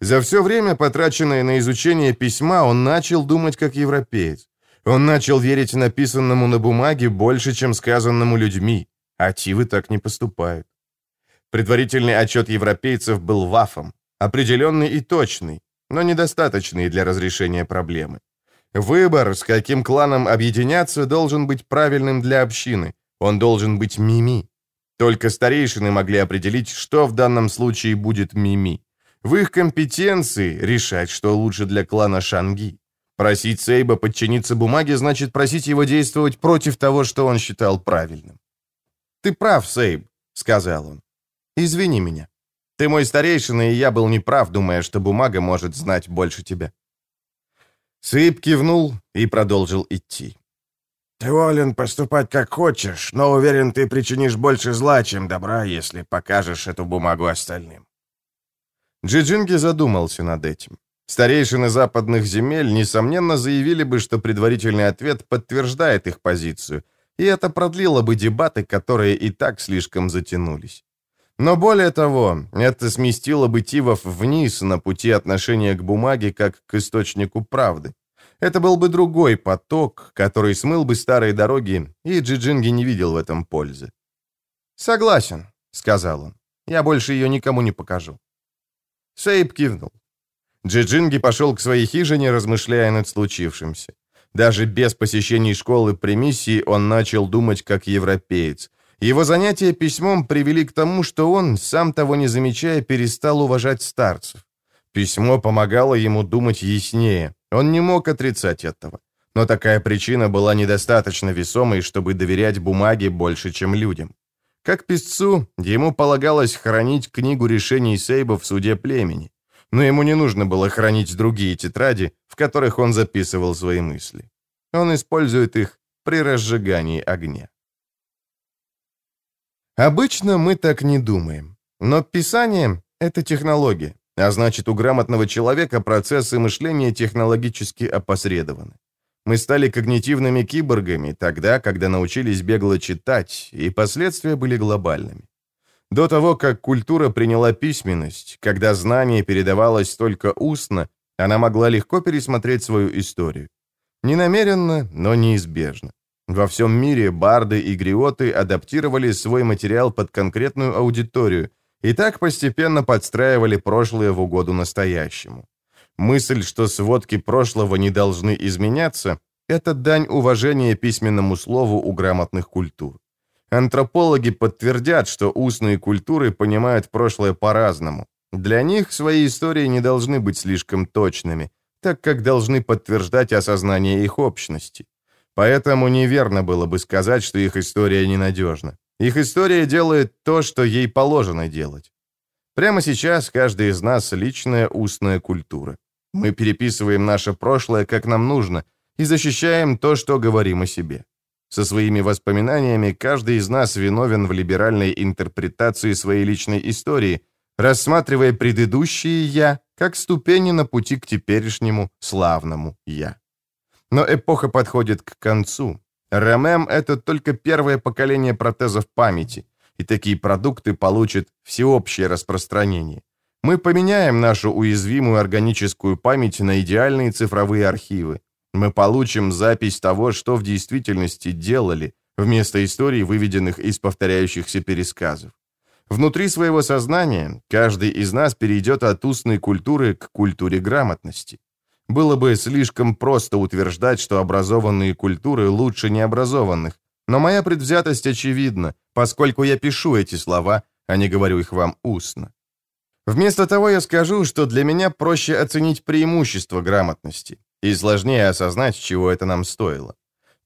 [SPEAKER 1] За все время, потраченное на изучение письма, он начал думать как европеец. Он начал верить написанному на бумаге больше, чем сказанному людьми, а тивы так не поступают. Предварительный отчет европейцев был вафом, определенный и точный, но недостаточный для разрешения проблемы. Выбор, с каким кланом объединяться, должен быть правильным для общины. Он должен быть мими. Только старейшины могли определить, что в данном случае будет Мими. В их компетенции решать, что лучше для клана Шанги. Просить Сейба подчиниться бумаге значит просить его действовать против того, что он считал правильным. «Ты прав, Сейб», — сказал он. «Извини меня. Ты мой старейшина, и я был неправ, думая, что бумага может знать больше тебя». Сейб кивнул и продолжил идти.
[SPEAKER 2] «Ты волен поступать как хочешь, но уверен, ты причинишь больше зла, чем добра, если покажешь эту бумагу остальным».
[SPEAKER 1] Джиджинги задумался над этим. Старейшины западных земель, несомненно, заявили бы, что предварительный ответ подтверждает их позицию, и это продлило бы дебаты, которые и так слишком затянулись. Но более того, это сместило бы Тивов вниз на пути отношения к бумаге как к источнику правды. Это был бы другой поток, который смыл бы старые дороги, и Джиджинги не видел в этом пользы. «Согласен», — сказал он. «Я больше ее никому не покажу». Сейб кивнул. Джиджинги пошел к своей хижине, размышляя над случившимся. Даже без посещений школы при миссии он начал думать как европеец. Его занятия письмом привели к тому, что он, сам того не замечая, перестал уважать старцев. Письмо помогало ему думать яснее. Он не мог отрицать этого. Но такая причина была недостаточно весомой, чтобы доверять бумаге больше, чем людям. Как писцу, ему полагалось хранить книгу решений Сейба в суде племени но ему не нужно было хранить другие тетради, в которых он записывал свои мысли. Он использует их при разжигании огня. Обычно мы так не думаем. Но писание — это технология, а значит, у грамотного человека процессы мышления технологически опосредованы. Мы стали когнитивными киборгами тогда, когда научились бегло читать, и последствия были глобальными. До того, как культура приняла письменность, когда знание передавалось только устно, она могла легко пересмотреть свою историю. Не намеренно, но неизбежно. Во всем мире барды и гриоты адаптировали свой материал под конкретную аудиторию и так постепенно подстраивали прошлое в угоду настоящему. Мысль, что сводки прошлого не должны изменяться, это дань уважения письменному слову у грамотных культур. Антропологи подтвердят, что устные культуры понимают прошлое по-разному. Для них свои истории не должны быть слишком точными, так как должны подтверждать осознание их общности. Поэтому неверно было бы сказать, что их история ненадежна. Их история делает то, что ей положено делать. Прямо сейчас каждый из нас личная устная культура. Мы переписываем наше прошлое, как нам нужно, и защищаем то, что говорим о себе. Со своими воспоминаниями каждый из нас виновен в либеральной интерпретации своей личной истории, рассматривая предыдущие «я» как ступени на пути к теперешнему славному «я». Но эпоха подходит к концу. РММ — это только первое поколение протезов памяти, и такие продукты получат всеобщее распространение. Мы поменяем нашу уязвимую органическую память на идеальные цифровые архивы. Мы получим запись того, что в действительности делали, вместо историй, выведенных из повторяющихся пересказов. Внутри своего сознания каждый из нас перейдет от устной культуры к культуре грамотности. Было бы слишком просто утверждать, что образованные культуры лучше необразованных, но моя предвзятость очевидна, поскольку я пишу эти слова, а не говорю их вам устно. Вместо того я скажу, что для меня проще оценить преимущество грамотности и сложнее осознать, чего это нам стоило.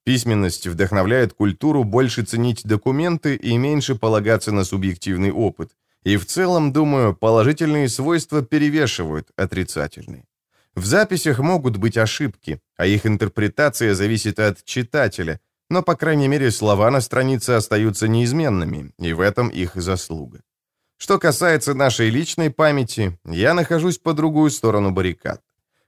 [SPEAKER 1] Письменность вдохновляет культуру больше ценить документы и меньше полагаться на субъективный опыт. И в целом, думаю, положительные свойства перевешивают отрицательные. В записях могут быть ошибки, а их интерпретация зависит от читателя, но, по крайней мере, слова на странице остаются неизменными, и в этом их заслуга. Что касается нашей личной памяти, я нахожусь по другую сторону баррикад.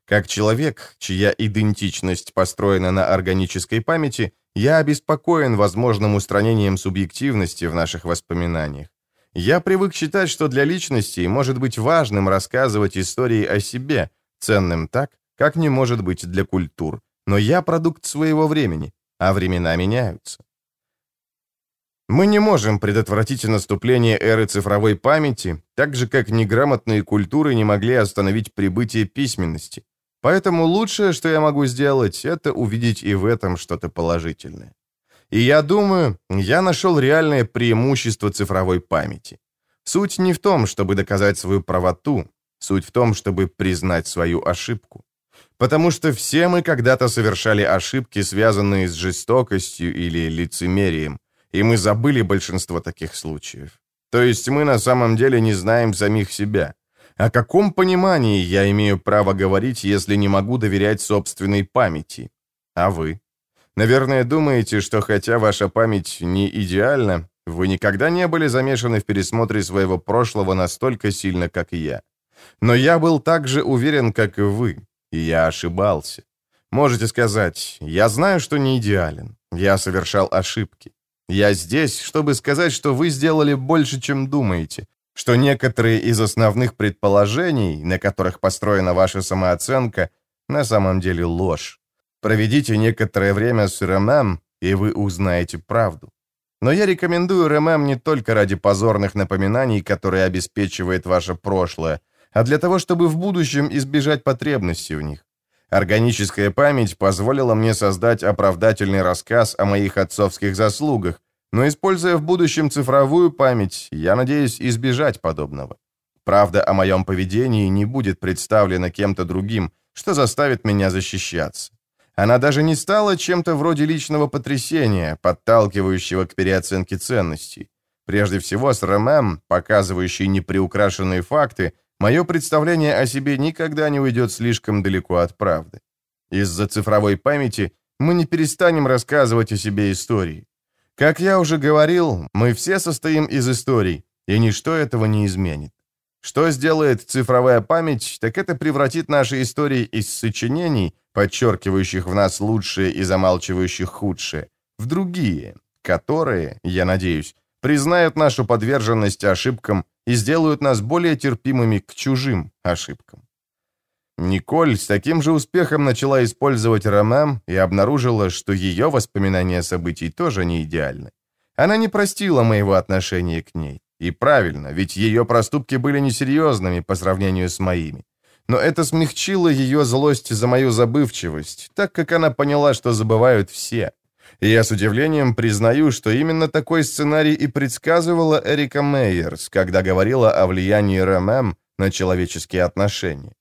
[SPEAKER 1] Как человек, чья идентичность построена на органической памяти, я обеспокоен возможным устранением субъективности в наших воспоминаниях. Я привык считать, что для личности может быть важным рассказывать истории о себе, ценным так, как не может быть для культур. Но я продукт своего времени, а времена меняются. Мы не можем предотвратить наступление эры цифровой памяти, так же, как неграмотные культуры не могли остановить прибытие письменности. Поэтому лучшее, что я могу сделать, это увидеть и в этом что-то положительное. И я думаю, я нашел реальное преимущество цифровой памяти. Суть не в том, чтобы доказать свою правоту, суть в том, чтобы признать свою ошибку. Потому что все мы когда-то совершали ошибки, связанные с жестокостью или лицемерием, и мы забыли большинство таких случаев. То есть мы на самом деле не знаем самих себя. О каком понимании я имею право говорить, если не могу доверять собственной памяти? А вы? Наверное, думаете, что хотя ваша память не идеальна, вы никогда не были замешаны в пересмотре своего прошлого настолько сильно, как и я. Но я был так же уверен, как и вы, и я ошибался. Можете сказать, я знаю, что не идеален, я совершал ошибки. Я здесь, чтобы сказать, что вы сделали больше, чем думаете, что некоторые из основных предположений, на которых построена ваша самооценка, на самом деле ложь. Проведите некоторое время с РММ, и вы узнаете правду. Но я рекомендую РММ не только ради позорных напоминаний, которые обеспечивает ваше прошлое, а для того, чтобы в будущем избежать потребности в них. Органическая память позволила мне создать оправдательный рассказ о моих отцовских заслугах, но используя в будущем цифровую память, я надеюсь избежать подобного. Правда о моем поведении не будет представлена кем-то другим, что заставит меня защищаться. Она даже не стала чем-то вроде личного потрясения, подталкивающего к переоценке ценностей. Прежде всего, с РММ, показывающий неприукрашенные факты, мое представление о себе никогда не уйдет слишком далеко от правды. Из-за цифровой памяти мы не перестанем рассказывать о себе истории. Как я уже говорил, мы все состоим из историй, и ничто этого не изменит. Что сделает цифровая память, так это превратит наши истории из сочинений, подчеркивающих в нас лучшее и замалчивающих худшее, в другие, которые, я надеюсь, признают нашу подверженность ошибкам и сделают нас более терпимыми к чужим ошибкам. Николь с таким же успехом начала использовать роман и обнаружила, что ее воспоминания событий тоже не идеальны. Она не простила моего отношения к ней. И правильно, ведь ее проступки были несерьезными по сравнению с моими. Но это смягчило ее злость за мою забывчивость, так как она поняла, что забывают все. И я с удивлением признаю, что именно такой сценарий и предсказывала Эрика Мейерс, когда говорила о влиянии РММ на человеческие отношения.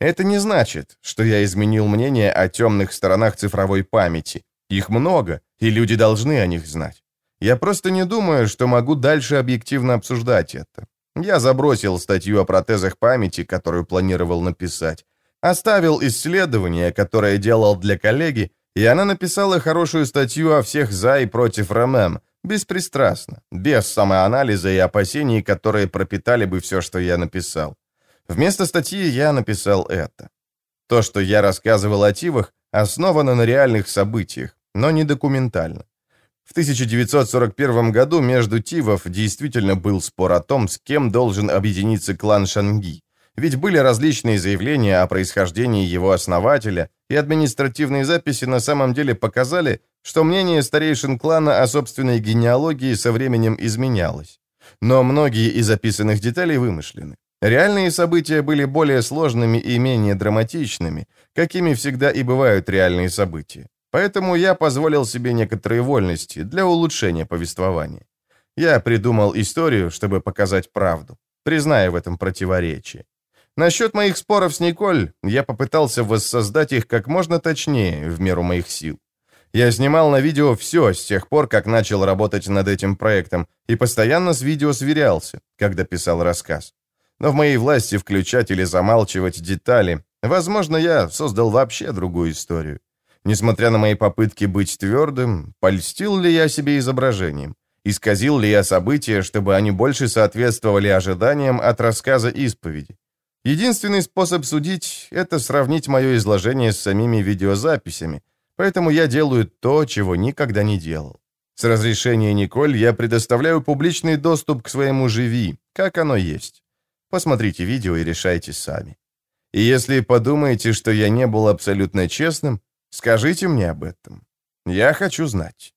[SPEAKER 1] Это не значит, что я изменил мнение о темных сторонах цифровой памяти. Их много, и люди должны о них знать. Я просто не думаю, что могу дальше объективно обсуждать это. Я забросил статью о протезах памяти, которую планировал написать. Оставил исследование, которое делал для коллеги, и она написала хорошую статью о всех за и против РММ, беспристрастно, без самоанализа и опасений, которые пропитали бы все, что я написал. Вместо статьи я написал это. То, что я рассказывал о Тивах, основано на реальных событиях, но не документально. В 1941 году между Тивов действительно был спор о том, с кем должен объединиться клан Шанги. Ведь были различные заявления о происхождении его основателя, и административные записи на самом деле показали, что мнение старейшин клана о собственной генеалогии со временем изменялось. Но многие из описанных деталей вымышлены. Реальные события были более сложными и менее драматичными, какими всегда и бывают реальные события. Поэтому я позволил себе некоторые вольности для улучшения повествования. Я придумал историю, чтобы показать правду, призная в этом противоречие. Насчет моих споров с Николь, я попытался воссоздать их как можно точнее, в меру моих сил. Я снимал на видео все с тех пор, как начал работать над этим проектом, и постоянно с видео сверялся, когда писал рассказ но в моей власти включать или замалчивать детали. Возможно, я создал вообще другую историю. Несмотря на мои попытки быть твердым, польстил ли я себе изображением? Исказил ли я события, чтобы они больше соответствовали ожиданиям от рассказа исповеди? Единственный способ судить — это сравнить мое изложение с самими видеозаписями, поэтому я делаю то, чего никогда не делал. С разрешения Николь я предоставляю публичный доступ к своему живи, как оно есть. Посмотрите видео и решайте сами. И если подумаете, что я не был абсолютно честным, скажите мне об этом. Я хочу знать.